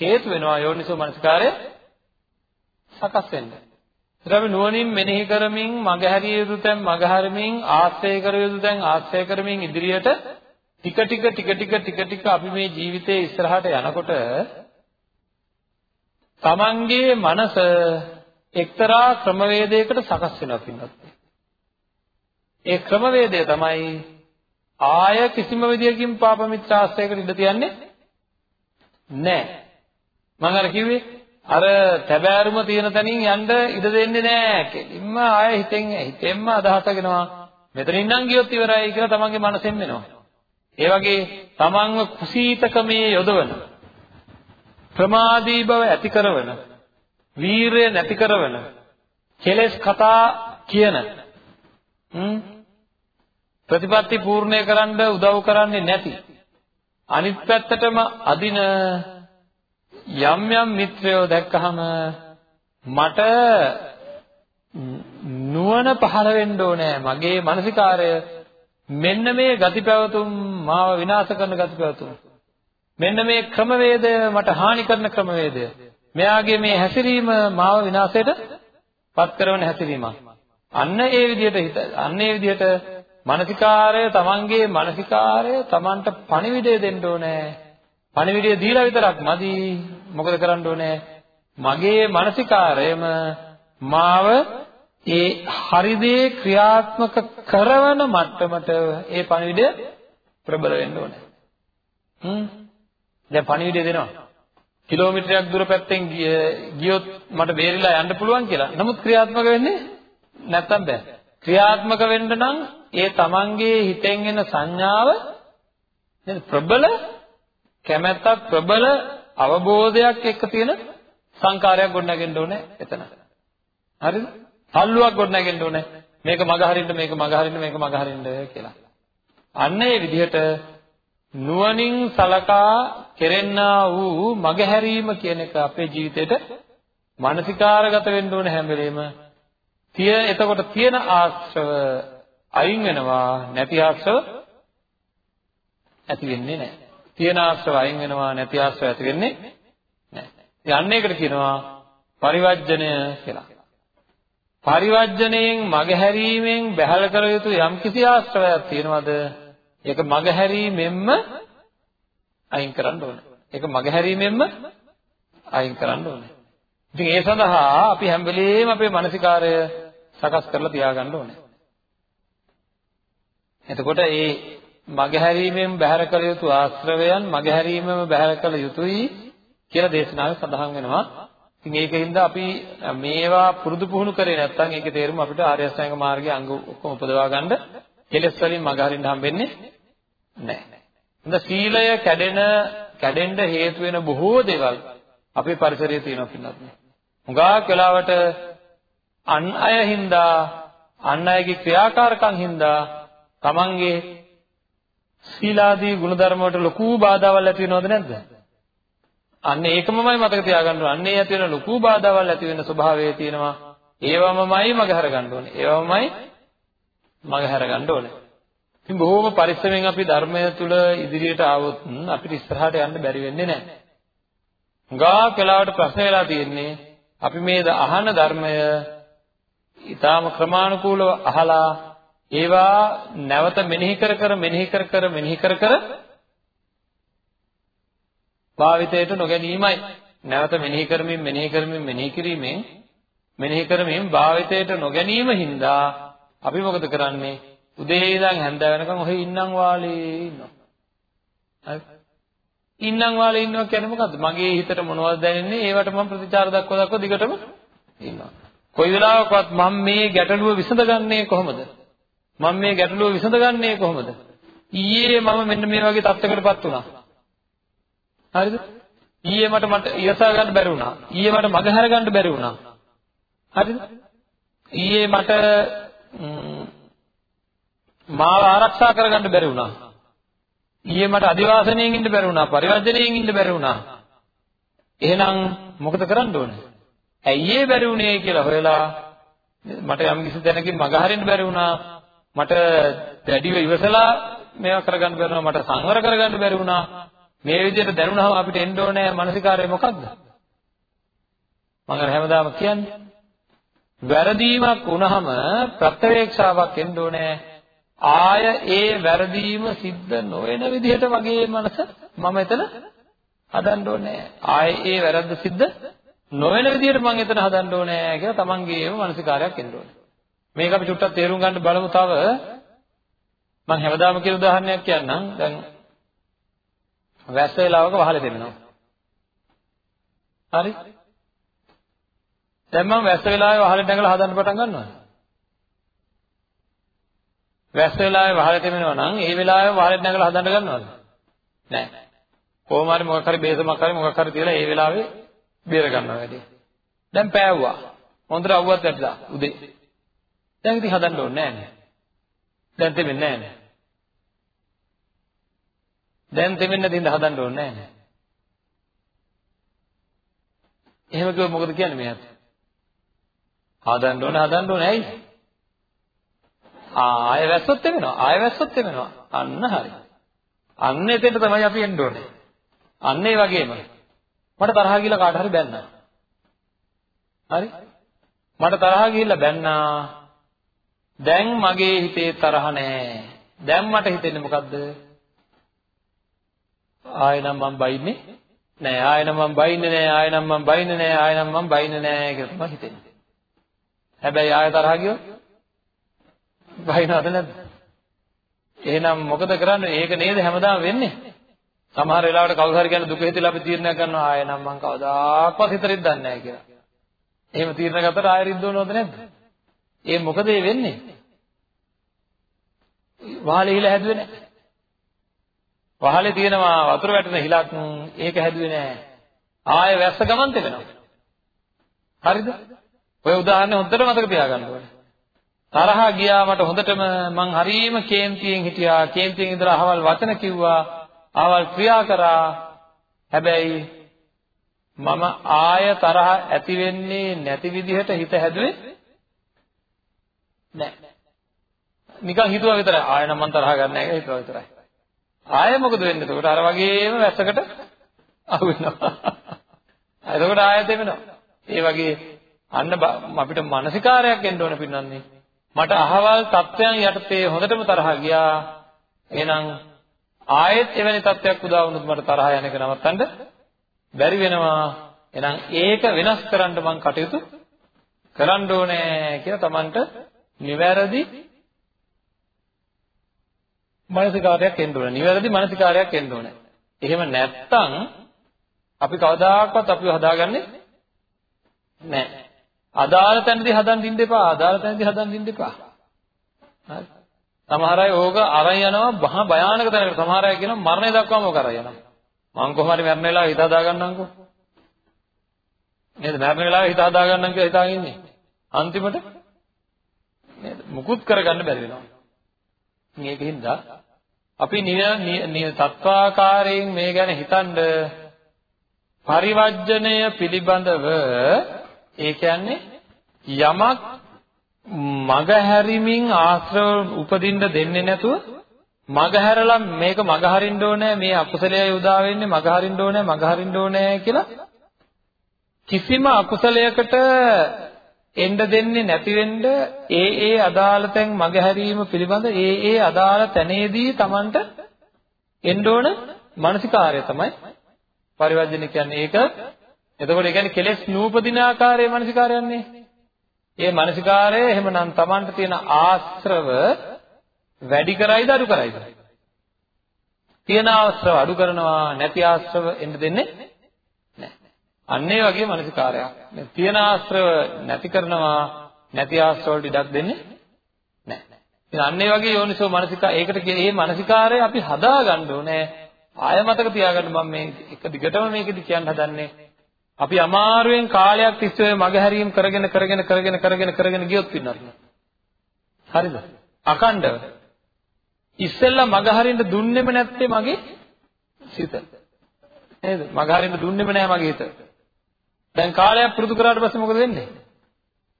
හේතු වෙනවා යෝනිසෝ මානසිකාරය සකස් වෙන්න. ඒත් අපි නුවණින් මෙනෙහි කරමින් මගහැරිය යුතු තැන් මගහැරමින් ආශ්‍රය කර යුතු තැන් ආශ්‍රය කරමින් ඉදිරියට ටික ටික ටික ටික ටික ටික අපි මේ ජීවිතේ ඉස්සරහට යනකොට තමන්ගේ මනස එක්තරා ක්‍රමවේදයකට සකස් වෙනවා පින්වත්. ඒ ක්‍රමවේදය තමයි ආය කිසිම විදියකින් පාප මිත්‍රාශ්‍රයකට ඉඩ තියන්නේ නැහැ. මම අර කිව්වේ අර තැබෑරුම තියෙන තැනින් යන්න ඉඩ දෙන්නේ නැහැ. කෙලින්ම ආය හිතෙන් හිතෙන්ම අදහසගෙනවා මෙතනින් නම් ගියොත් ඉවරයි කියලා තමන්ගේ මනසෙන් වෙනවා. ඒ වගේ තමන්ව කුසීතකමේ යොදවන ප්‍රමාදී බව ඇති කරවන වීරය නැති කරවන කෙලස් කතා කියන ප්‍රතිපත්ති පූර්ණය කරන්න උදව් කරන්නේ නැති අනිත් පැත්තටම අදින යම් යම් මිත්‍රයෝ දැක්කහම මට නුවණ පහළ වෙන්න ඕනේ. මගේ මානසිකාරය මෙන්න මේ ගති පැවතුම් මාව විනාශ කරන ගති පැවතුම් මෙන්න මේ ක්‍රමවේදය මට හානි කරන ක්‍රමවේදය. මෙයාගේ මේ හැසිරීම මාව විනාශයට පත් කරන හැසිරීමක්. අන්න ඒ විදිහට හිත අන්න ඒ විදිහට මානසිකාරය තමන්ගේ මානසිකාරය තමන්ට පණිවිඩය දෙන්න ඕනේ. පණිවිඩය දීලා විතරක් මදි. මොකද කරන්න ඕනේ මගේ මානසිකාරයම මාව ඒ හරිදේ ක්‍රියාත්මක කරන මට්ටමට ඒ පණිවිඩය ප්‍රබල වෙන්න ඕනේ. හ්ම්. දැන් පණිවිඩය දෙනවා. කිලෝමීටරයක් දුර පැත්තෙන් ගියොත් මට බේරිලා යන්න පුළුවන් කියලා. නමුත් ක්‍රියාත්මක වෙන්නේ නැත්තම් බෑ. ක්‍රියාත්මක වෙන්න නම් ඒ තමන්ගේ හිතෙන් එන සංඥාව නේද ප්‍රබල කැමැත්තක් ප්‍රබල අවබෝධයක් එක්ක තියෙන සංකාරයක් ගොඩනගෙන්න ඕනේ එතන. හරිද? තල්ලුවක් ගොඩනගෙන්න ඕනේ. මේක මගහරින්න මේක මගහරින්න මේක මගහරින්න කියලා. අන්න ඒ විදිහට නුවණින් සලකා කෙරෙන්නා වූ මගහැරීම කියන එක අපේ ජීවිතේට මානසිකාරගත වෙන්න ඕන හැම වෙලෙම. තිය එතකොට තියෙන ආශ්‍රව අයින් වෙනවා නැති ආශ්‍රව ඇති වෙන්නේ නැහැ. තියෙන ආශ්‍රව අයින් වෙනවා නැති ආශ්‍රව ඇති වෙන්නේ නැහැ. යන්න එකට කියනවා පරිවර්ජණය කියලා. පරිවර්ජණයෙන් මගහැරීමෙන් බැහැල කර යුතු යම්කිසි ආශ්‍රවයක් තියෙනවද? ඒක මගහැරීමෙන්ම අයින් කරන්න ඕනේ. ඒක මගහැරීමෙන්ම අයින් කරන්න ඕනේ. ඉතින් ඒ සඳහා අපි හැම වෙලෙම අපේ මානසිකාරය සකස් කරලා තියාගන්න ඕනේ. එතකොට ඒ මගහැරීමෙන් බැහැර කළ යුතු ආශ්‍රවයන් මගහැරීමෙන් බැහැර කළ යුතුයි කියලා දේශනාවේ සඳහන් වෙනවා. ඉතින් ඒකින්ද අපි මේවා පුරුදු පුහුණු කරේ නැත්නම් ඒකේ තේරුම අපිට ආර්ය අෂ්ටාංග මාර්ගයේ අංග ඔක්කොම උපදවා ගන්න කෙලෙස් වලින් මගහරින්න හම්බෙන්නේ නැහැ. හොඳ සීලය කැඩෙන කැඩෙන්න හේතු වෙන බොහෝ දේවල් අපේ පරිසරයේ තියෙනවා පින්නත්. හුඟක් වෙලාවට අන් අය හින්දා අන් අයගේ ක්‍රියාකාරකම් හින්දා තමන්ගේ සීලාදී ගුණධර්ම වලට ලොකු බාධාවල් ඇති වෙනවද නැද්ද? අන්න ඒකමමයි මතක තියාගන්න ඕනේ. අන්නේ ඇති වෙන ලොකු බාධාවල් ඇති වෙන ස්වභාවය තියෙනවා. ඒවමමයි මගහැර ගන්න ඕනේ. ඒවමමයි මගහැර ගන්න ඕනේ. ඉතින් බොහොම පරිස්සමෙන් අපි ධර්මය තුල ඉදිරියට ආවොත් අපිට ඉස්සරහට යන්න බැරි වෙන්නේ නැහැ. හුඟා කාලවට ප්‍රශ්න වෙලා තියෙන්නේ අපි මේ අහන ධර්මය ඊටාම ක්‍රමානුකූලව අහලා ඒවා නැවත මෙනෙහි කර කර මෙනෙහි කර කර මෙනෙහි කර කර භාවිතයට නොගැනීමයි. නැවත මෙනෙහි කරමින් මෙනෙහි කරමින් මෙනෙහි කිරීමෙන් මෙනෙහි කරමින් භාවිතයට නොගැනීම හින්දා අපි මොකද කරන්නේ? උදේ ඉඳන් හැන්ද වෙනකන් ඔහේ ඉන්නම් වාලේ ඉන්නවා. හරි. ඉන්නම් වාලේ ඉන්නවා කියන්නේ මොකද්ද? මගේ හිතට මොනවද දැනෙන්නේ? ඒවට මම ප්‍රතිචාර දක්ව දක්ව දිගටම ඉන්නවා. කොයි වෙලාවකවත් මම මේ ගැටලුව විසඳගන්නේ කොහොමද? මම මේ ගැටලුව විසඳගන්නේ කොහොමද ඊයේ මම මෙන්න මේ වගේ තත්ත්වයකටපත් වුණා හරිද? ඊයේ මට මට ඉවසා ගන්න බැරි වුණා. ඊයේ මට මග හැර ගන්න බැරි වුණා. හරිද? ඊයේ මට මාව ආරක්ෂා කරගන්න බැරි වුණා. ඊයේ මට අදිවාසණයෙන් ඉන්න බැරි වුණා. පරිවර්ජණයෙන් ඉන්න බැරි වුණා. එහෙනම් මොකද කරන්න ඕනේ? ඇයි ඒ බැරි වුණේ කියලා හොයලා මට යම් කිසි තැනකින් මග හරින්න බැරි වුණා. මට දැඩිව ඉවසලා මේවා කරගන්න බැරි වුණා. මට සංවර කරගන්න බැරි වුණා. මේ විදිහට දැනුණාම අපිට එන්න ඕනේ මානසිකාරය මොකද්ද? මම අර හැමදාම කියන්නේ වැරදීමක් වුණාම ප්‍රත්‍යවේක්ෂාවක් එන්න ඕනේ. ආය ඒ වැරදීම සිද්ධ නොවන විදිහට වගේ මනස මම එතන හදන්න ඕනේ. ආය ඒ වැරද්ද සිද්ධ නොවන විදිහට මම එතන හදන්න ඕනේ කියලා තමන්ගේම මානසිකාරයක් එන්න ඕනේ. මේක අපි චුට්ටක් තේරුම් ගන්න බලමු තව මම හැමදාම කියන උදාහරණයක් කියන්නම්. දැන් වැස්ස වෙලාවක වහලෙ දෙනවා. හරි? දැන් මම වැස්ස වෙලාවේ වහලෙ නැගලා හදන්න පටන් ගන්නවා. වැස්ස වෙලාවේ වහලෙ තෙමෙනවා නම් ඒ වෙලාවේ වහලෙ නැගලා හදන්න ගන්නවද? නෑ. කොහොම හරි මොකක් හරි බේසමක් හරි මොකක් හරි තියලා ඒ වෙලාවේ බේර ගන්නවා වැඩි. දැන් පෑවුවා. හොඳට අවුවත් වැටලා උදේ. දැන් ඉතින් හදන්න ඕනේ නෑනේ. දැන් තෙමෙන්නේ නෑනේ. දැන් තෙමෙන්න දින්ද හදන්න ඕනේ නෑනේ. එහෙම කිව්වොත් මොකද කියන්නේ මෙයාට? හදන්න ඕනේ හදන්න ඕනේ ඇයි? ආය වැස්සොත් එවෙනවා. ආය වැස්සොත් එවෙනවා. අන්න හරි. අන්න එතෙන්ට තමයි අපි එන්න ඕනේ. අන්න ඒ වගේම මට තරහ ගිහලා කාට හරි බැන්නා. හරි? මට තරහ ගිහිල්ලා බැන්නා. දැන් මගේ හිතේ තරහ නැහැ. දැන් මට හිතෙන්නේ මොකද්ද? ආයෙනම් මම බයින්නේ නෑ ආයෙනම් මම බයින්නේ නෑ ආයෙනම් මම බයින්නේ නෑ ආයෙනම් මම බයින්නේ නෑ කියලා තමයි හිතෙන්නේ. හැබැයි ආයෙ තරහ ගියොත් බයිනවද නැද්ද? එහෙනම් මොකද කරන්නේ? ඒක නේද හැමදාම වෙන්නේ? සමහර වෙලාවට කවුරු හරි කියන දුක හිතලා අපි තීරණයක් ගන්නවා ආයෙ නම් මං කවදාකවත් හිත රිද්දන්නේ නැහැ කියලා. එහෙම තීරණ ගත්තට ආයෙ රිද්දවනවද නැද්ද? ඒ මොකද ඒ වෙන්නේ? වහලේ හිල හැදුවේ නැහැ. වහලේ තියෙනවා වතුර වැටෙන හිලක් ඒක හැදුවේ නැහැ. ආයෙ වැස්ස ගමන් තෙමෙනවා. හරිද? ඔය උදාහරණය හොඳට මතක තියාගන්න ඕනේ. තරහා ගියා මට හොඳටම මං හරීම කේන්තියෙන් හිටියා. කේන්තියෙන් ඉඳලා අහවල් වචන කිව්වා. අහවල් ක්‍රියා කරා. හැබැයි මම ආය තරහ ඇති වෙන්නේ නැති විදිහට හිත හැදුවේ නැහැ. නිකන් හිතුවා විතරයි. ආය නම් මං තරහ ගන්න නැහැ හිතුවා විතරයි. ආය මොකද වෙන්නේ? එතකොට අර වගේම වැස්සකට අහු වෙනවා. එතකොට ආයෙත් එවෙනවා. ඒ වගේ අන්න අපිට මානසිකාරයක් එන්න ඕන පින්නන්නේ. මට අහවල් තත්ත්වයන් යටතේ හොඳටම තරහ ගියා. එහෙනම් ආයෙත් එවැනි තත්ත්වයක් උදා වුණොත් මට තරහ යන එක නවත්තන්න බැරි වෙනවා. එහෙනම් ඒක වෙනස් කරන්න මම කටයුතු කරන්න ඕනේ කියලා Tamanට නිවැරදි මානසිකාරයක් එන්න ඕනේ. නිවැරදි මානසිකාරයක් එන්න ඕනේ. එහෙම නැත්තම් අපි කවදාකවත් අපිව හදාගන්නේ නැහැ. අදාළ තැනදී හදන් දින්න එපා. අදාළ තැනදී හදන් දින්න එපා. හරි. සමහර අය ඕක අරන් යනවා මහා භයානක තැනකට. සමහර අය කියනවා මරණය දක්වාම ඕක අරන් යනවා. මං කොහොම හරි මරණ වෙලාව හිත හදා ගන්නම්කෝ. නේද? මරණ වෙලාව හිත හදා ගන්නම් කියලා හිතාගෙන ඉන්නේ. අන්තිමට නේද? මුකුත් කරගන්න බැරි වෙනවා. මේකින්ද අපි නිය තත්වාකාරයෙන් මේ ගැන හිතනද පරිවර්ජණය පිළිබඳව ඒ කියන්නේ යමක් මග හැරිමින් ආශ්‍රව උපදින්න දෙන්නේ නැතුව මග හැරලා මේක මග හරින්න ඕනේ මේ අකුසලයේ උදා වෙන්නේ මග හරින්න ඕනේ මග හරින්න ඕනේ කියලා කිසිම අකුසලයකට එන්න දෙන්නේ නැති වෙන්න ඒ ඒ අදාළ තැන් මග හැරීම පිළිබඳ ඒ ඒ අදාළ තැනේදී Tamanට එන්න ඕන මානසිකාර්යය තමයි පරිවර්ජන කියන්නේ ඒක එතකොට ඒ කියන්නේ කෙලෙස් නූපදින ආකාරයේ මානසිකාරයන්නේ. ඒ මානසිකාරය එහෙමනම් Tamanට තියෙන ආශ්‍රව වැඩි කරයිද අඩු කරයිද? තියෙන ආශ්‍රව අඩු කරනවා නැති ආශ්‍රව එන්න දෙන්නේ නැහැ. අන්න ඒ වගේ මානසිකාරයක්. තියෙන ආශ්‍රව නැති කරනවා නැති ආශ්‍රව වලට ඉඩක් දෙන්නේ නැහැ. ඉතින් අන්න ඒ වගේ යෝනිසෝ මානසිකා ඒකට මේ මානසිකාරය අපි හදා ගන්න ඕනේ. ආය මතක තියාගන්න මම මේ එක දිගටම මේකෙදි කියන්න හදන්නේ. අපි අමාරුවෙන් කාලයක් තිස්සේ මගහැරීම් කරගෙන කරගෙන කරගෙන කරගෙන කරගෙන ගියොත් පින්නත් හරිද? අකණ්ඩව. ඉස්සෙල්ලා මගහරින්න දුන්නෙම නැත්තේ මගේ සිත. නේද? මගහරින්න දුන්නෙම නෑ මගේ හිත. දැන් කාලයක් පුරුදු කරාට පස්සේ මොකද වෙන්නේ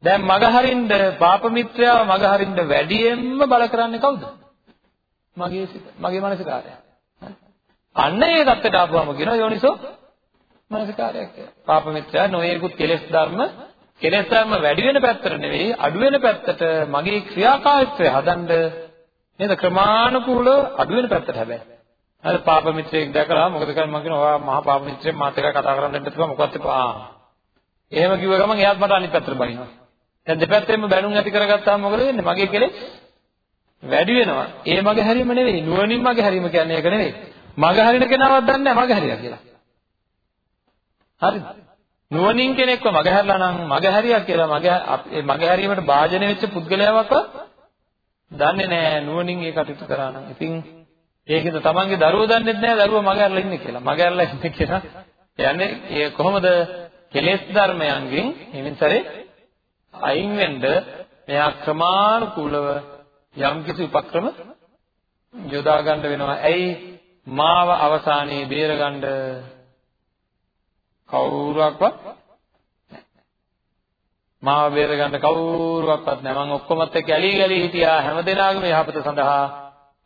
දැන් මගහරින්න පාප මිත්‍යාව මගහරින්න වැඩියෙන්ම බල කරන්නේ කවුද මගේ සිත මගේ මනසිකාරය අන්න ඒ தත්තට ආපුවම කියනවා යෝනිසෝ මනසිකාරයක් කියලා. පාප මිත්‍යා නොයෙකුත් කෙලෙස් ධර්ම කෙලෙස් ධර්ම වැඩි වෙන පැත්තට නෙවෙයි අඩු වෙන පැත්තට මගේ ක්‍රියාකාරීත්වය හදන්න නේද ක්‍රමානුකූලව අඩු වෙන පැත්තට හැබැයි. හරි පාප මිත්‍රයෙක් දැකලා මොකද කරන්නේ මම කියනවා ඔයා මහා පාප මිත්‍රයෙක් මාත් එක්ක කතා කරන්න දෙන්න තිබා මොකක්ද එපා. එහෙම කිව්ව ගමන් එයාත් මට අනිත් පැත්තට බනිනවා. දැන් දෙපැත්තෙම බැනුම් ඇති කරගත්තාම මොකද වෙන්නේ? මගේ කෙලෙස් වැඩි වෙනවා. ඒ මග හැරීම නෙවෙයි. නුවණින් මග හැරීම කියන්නේ ඒක නෙවෙයි. මග හරින කෙනාවත් දන්නේ නැහැ මග හරියා කියලා. හරිද? නුවණින් කෙනෙක්ව මග හැරලා නම් මග හැරියා කියලා මග මග හැරීමට භාජනය වෙච්ච පුද්ගලයාවක්ව දන්නේ නැහැ නුවණින් ඒ කටයුතු කරා නම්. ඉතින් ඒකද තමන්ගේ දරුවෝ දන්නේ නැහැ දරුවා මග හැරලා ඉන්නේ කියලා. මග හැරලා ඉන්නේ කියලා. කියන්නේ ඒ කොහොමද කෙලෙස් ධර්මයන්ගෙන් හිමින්තරේ අයින් වෙන්න මෙයා ක්‍රමානුකූලව යම්කිසි උපක්‍රම යොදා ගන්න වෙනවා. ඇයි මාව අවසානයේ බේරගන්න කවුරුවක්වත් මාව බේරගන්න කවුරුවක්වත් නැහැ. මම ඔක්කොමත් එක්ක ඇලි ගලි හිටියා හැමදෙනාගේම යහපත සඳහා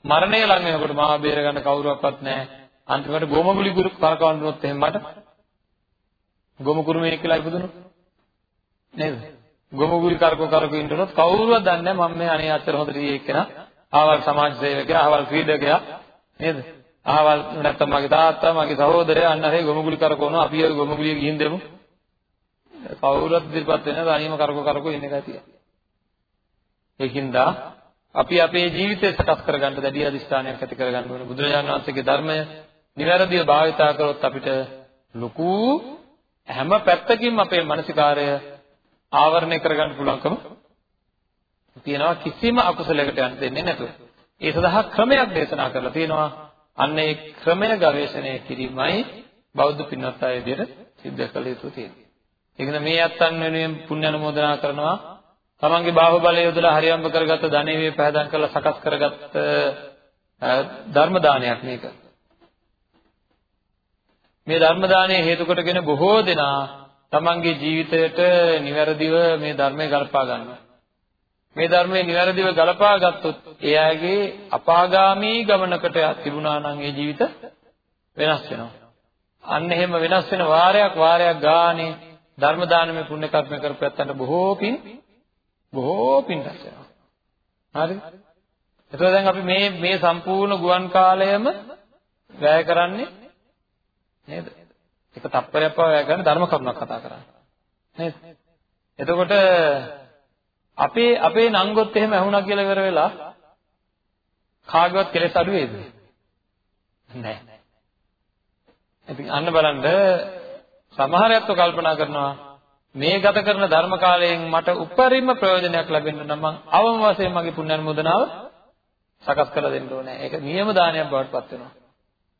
මරණය ළඟ වෙනකොට මාව බේරගන්න කවුරුවක්වත් නැහැ. අන්තිමට ගොමගුලි ගුරු කරකවන්න දුන්නොත් එහෙම මට ගොමු කුරුමේ කියලා ඉපදුනොත් නේද? ගොමුගුරි කරකෝ කරකෝ ඉන්නොත් කවුරුවත් දන්නේ නැහැ මම මේ අනේ අතර හොඳට ඉන්නේ එක්කෙනා. ආවල් සමාජ සේවකයා, ආවල් ක්‍රීඩකයා නේද? ආවල් නැත්තම් මගේ තාත්තා, මගේ සහෝදරයා අන්න හරි ගොමුගුලි කරකවනවා. අපි ඒ ගොමුගුලිය ගිහින් දෙමු. කවුරුත් ඉදිරිපත් වෙන්නේ තනියම කරකෝ කරකෝ ඉන්න එකයි තියෙන්නේ. ඒකින්ද අපි අපේ ජීවිතය සකස් කරගන්න දැඩි අධිෂ්ඨානයක් ඇති කරගන්න ඕනේ. බුදුරජාණන් වහන්සේගේ ධර්මය නිවැරදිව භාවිතා කරොත් අපිට ලොකු හැම පැත්තකින්ම අපේ මානසිකාරය ආවරණය කරගන්න පුළුවන්කම තියෙනවා කිසිම අකුසලයකට යන්න දෙන්නේ නැතුව. ඒ සඳහා ක්‍රමයක් දේශනා කරලා තියෙනවා. අන්න ඒ ක්‍රමය ගවේෂණය කිරීමයි බෞද්ධ පින්වත් අය විදිහට සිද්ධ කළ යුතු තියෙන්නේ. ඒකන මේ අත්තන් වෙනුවෙන් පුණ්‍ය අනුමෝදනා කරනවා. තමන්ගේ බාහුව බලය යොදලා හරියම්බ කරගත්ත ධනෙ වේ පහදම් කරලා සකස් කරගත්ත ධර්ම දානයක් මේක. මේ ධර්ම දානය හේතු කොටගෙන බොහෝ දෙනා තමන්ගේ ජීවිතයට නිවැරදිව මේ ධර්මය ගලපා ගන්නවා. මේ ධර්මයේ නිවැරදිව ගලපා ගත්තොත් එයාගේ අපාගාමී ගමනකට තිබුණා නම් ඒ ජීවිත වෙනස් වෙනවා. අන්න එහෙම වෙනස් වෙන වාරයක් වාරයක් ගානේ ධර්ම දානමය පුණ්‍ය කර්ම කරපැත්තන්ට බොහෝ පින් බොහෝ පින් රැස් වෙනවා. හරිද? එතකොට දැන් අපි මේ මේ සම්පූර්ණ ගුවන් කාලයම වැය කරන්නේ නේද? එක තප්පරයක් පවා වැය කරන ධර්ම කරුණක් කතා කරන්නේ. නේද? එතකොට අපේ අපේ නංගොත් එහෙම ඇහුණා කියලා ඉවර වෙලා කාගේවත් කෙලෙස් අඩු වේද? නැහැ. ඉතින් අන්න බලන්න සමහරයත්ව කල්පනා කරනවා මේ ගත කරන ධර්ම කාලයෙන් මට උපරිම ප්‍රයෝජනයක් ලැබෙන්න නම් මං අවම වශයෙන් මගේ පුණ්‍ය අනුමೋದනාව සකස් කරලා දෙන්න ඕනේ. ඒක නියම දානයක් බවට පත් වෙනවා.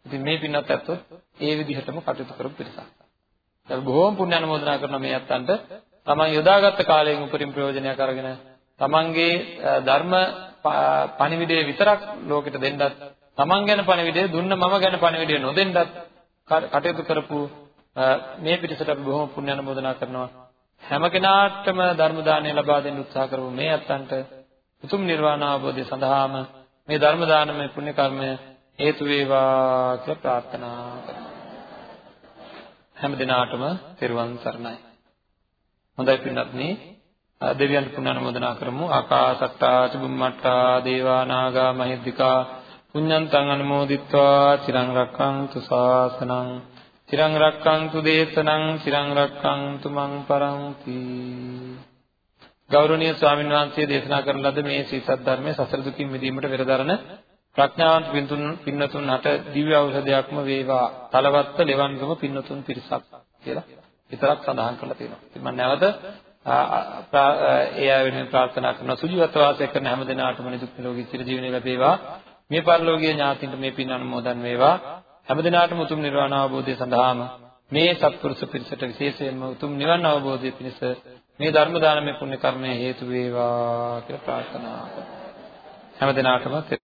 ඉතින් මේ පින්නත් ඇත්තොත් ඒ විදිහටම කටයුතු කරපු පිරිසක්. ඒක බොහෝම පුණ්‍ය අනුමෝදනා කරන මේ අත්තන්ට තමන් යොදාගත්ත කාලයෙන් උපරිම ප්‍රයෝජනයක් අරගෙන තමන්ගේ ධර්ම පණිවිඩය විතරක් ලෝකෙට දෙන්නත් තමන් ගැන පණිවිඩය දුන්න මම ගැන පණිවිඩය නොදෙන්නත් කටයුතු කරපු මේ පිරිසට අපි බොහොම පුණ්‍ය අනුමෝදනා කරනවා හැම කෙනාටම ධර්ම දානය ලබා දෙන්න උත්සාහ කරපු මේ අත්තන්ට උතුම් නිර්වාණ අවබෝධය සඳහාම මේ ධර්ම දානමය පුණ්‍ය කර්මය හේතු වේවා කියලා ප්‍රාර්ථනා කරනවා. හැම දිනාටම තෙරුවන් සරණයි. හොඳයි පින්වත්නි දෙවියන් පුණ්‍යානුමෝදනා කරමු. ආකාසට්ටා චුම්මට්ටා දේවා නාග මහිද්దికා පුඤ්ඤන්තං අනුමෝදිත්වා චිරං රක්ඛන්තු ශාසනං චිරං රක්ඛන්තු දේශනං චිරං රක්ඛන්තු මං පරන්ති. ගෞරවනීය ස්වාමීන් වහන්සේ දේශනා කරන ලද මේ සීසත් ධර්මයේ සසර දුකින් මිදීමට පෙරදරන ප්‍රඥාවන්ත පින්තුන් පින්නතුන් හට දිව්‍ය ඖෂධයක්ම වේවා. තලවත්ත ලෙවන්ගම පින්නතුන් පිරිසක් කියලා විතරක් සඳහන් කරලා තියෙනවා. ඉතින් මම නැවත ඒ අය වෙනුවෙන් ප්‍රාර්ථනා කරනවා සුජීවත්ව වාසය කරන හැම දිනාටම නිදුක් නිරෝගී චිර ජීවනය ලැබේවා. මේ පරිලෝකීය ඥාතින්ට මේ පින් අනුමෝදන් වේවා. හැම දිනාටම උතුම් නිර්වාණ අවබෝධය සඳහාම මේ සත්පුරුෂ පිරිසට විශේෂයෙන්ම උතුම් නිවන් අවබෝධය පිණිස මේ ධර්ම දානමය පුණ්‍ය කර්මය හේතු වේවා කියලා ප්‍රාර්ථනා කරනවා. හැම දිනාටම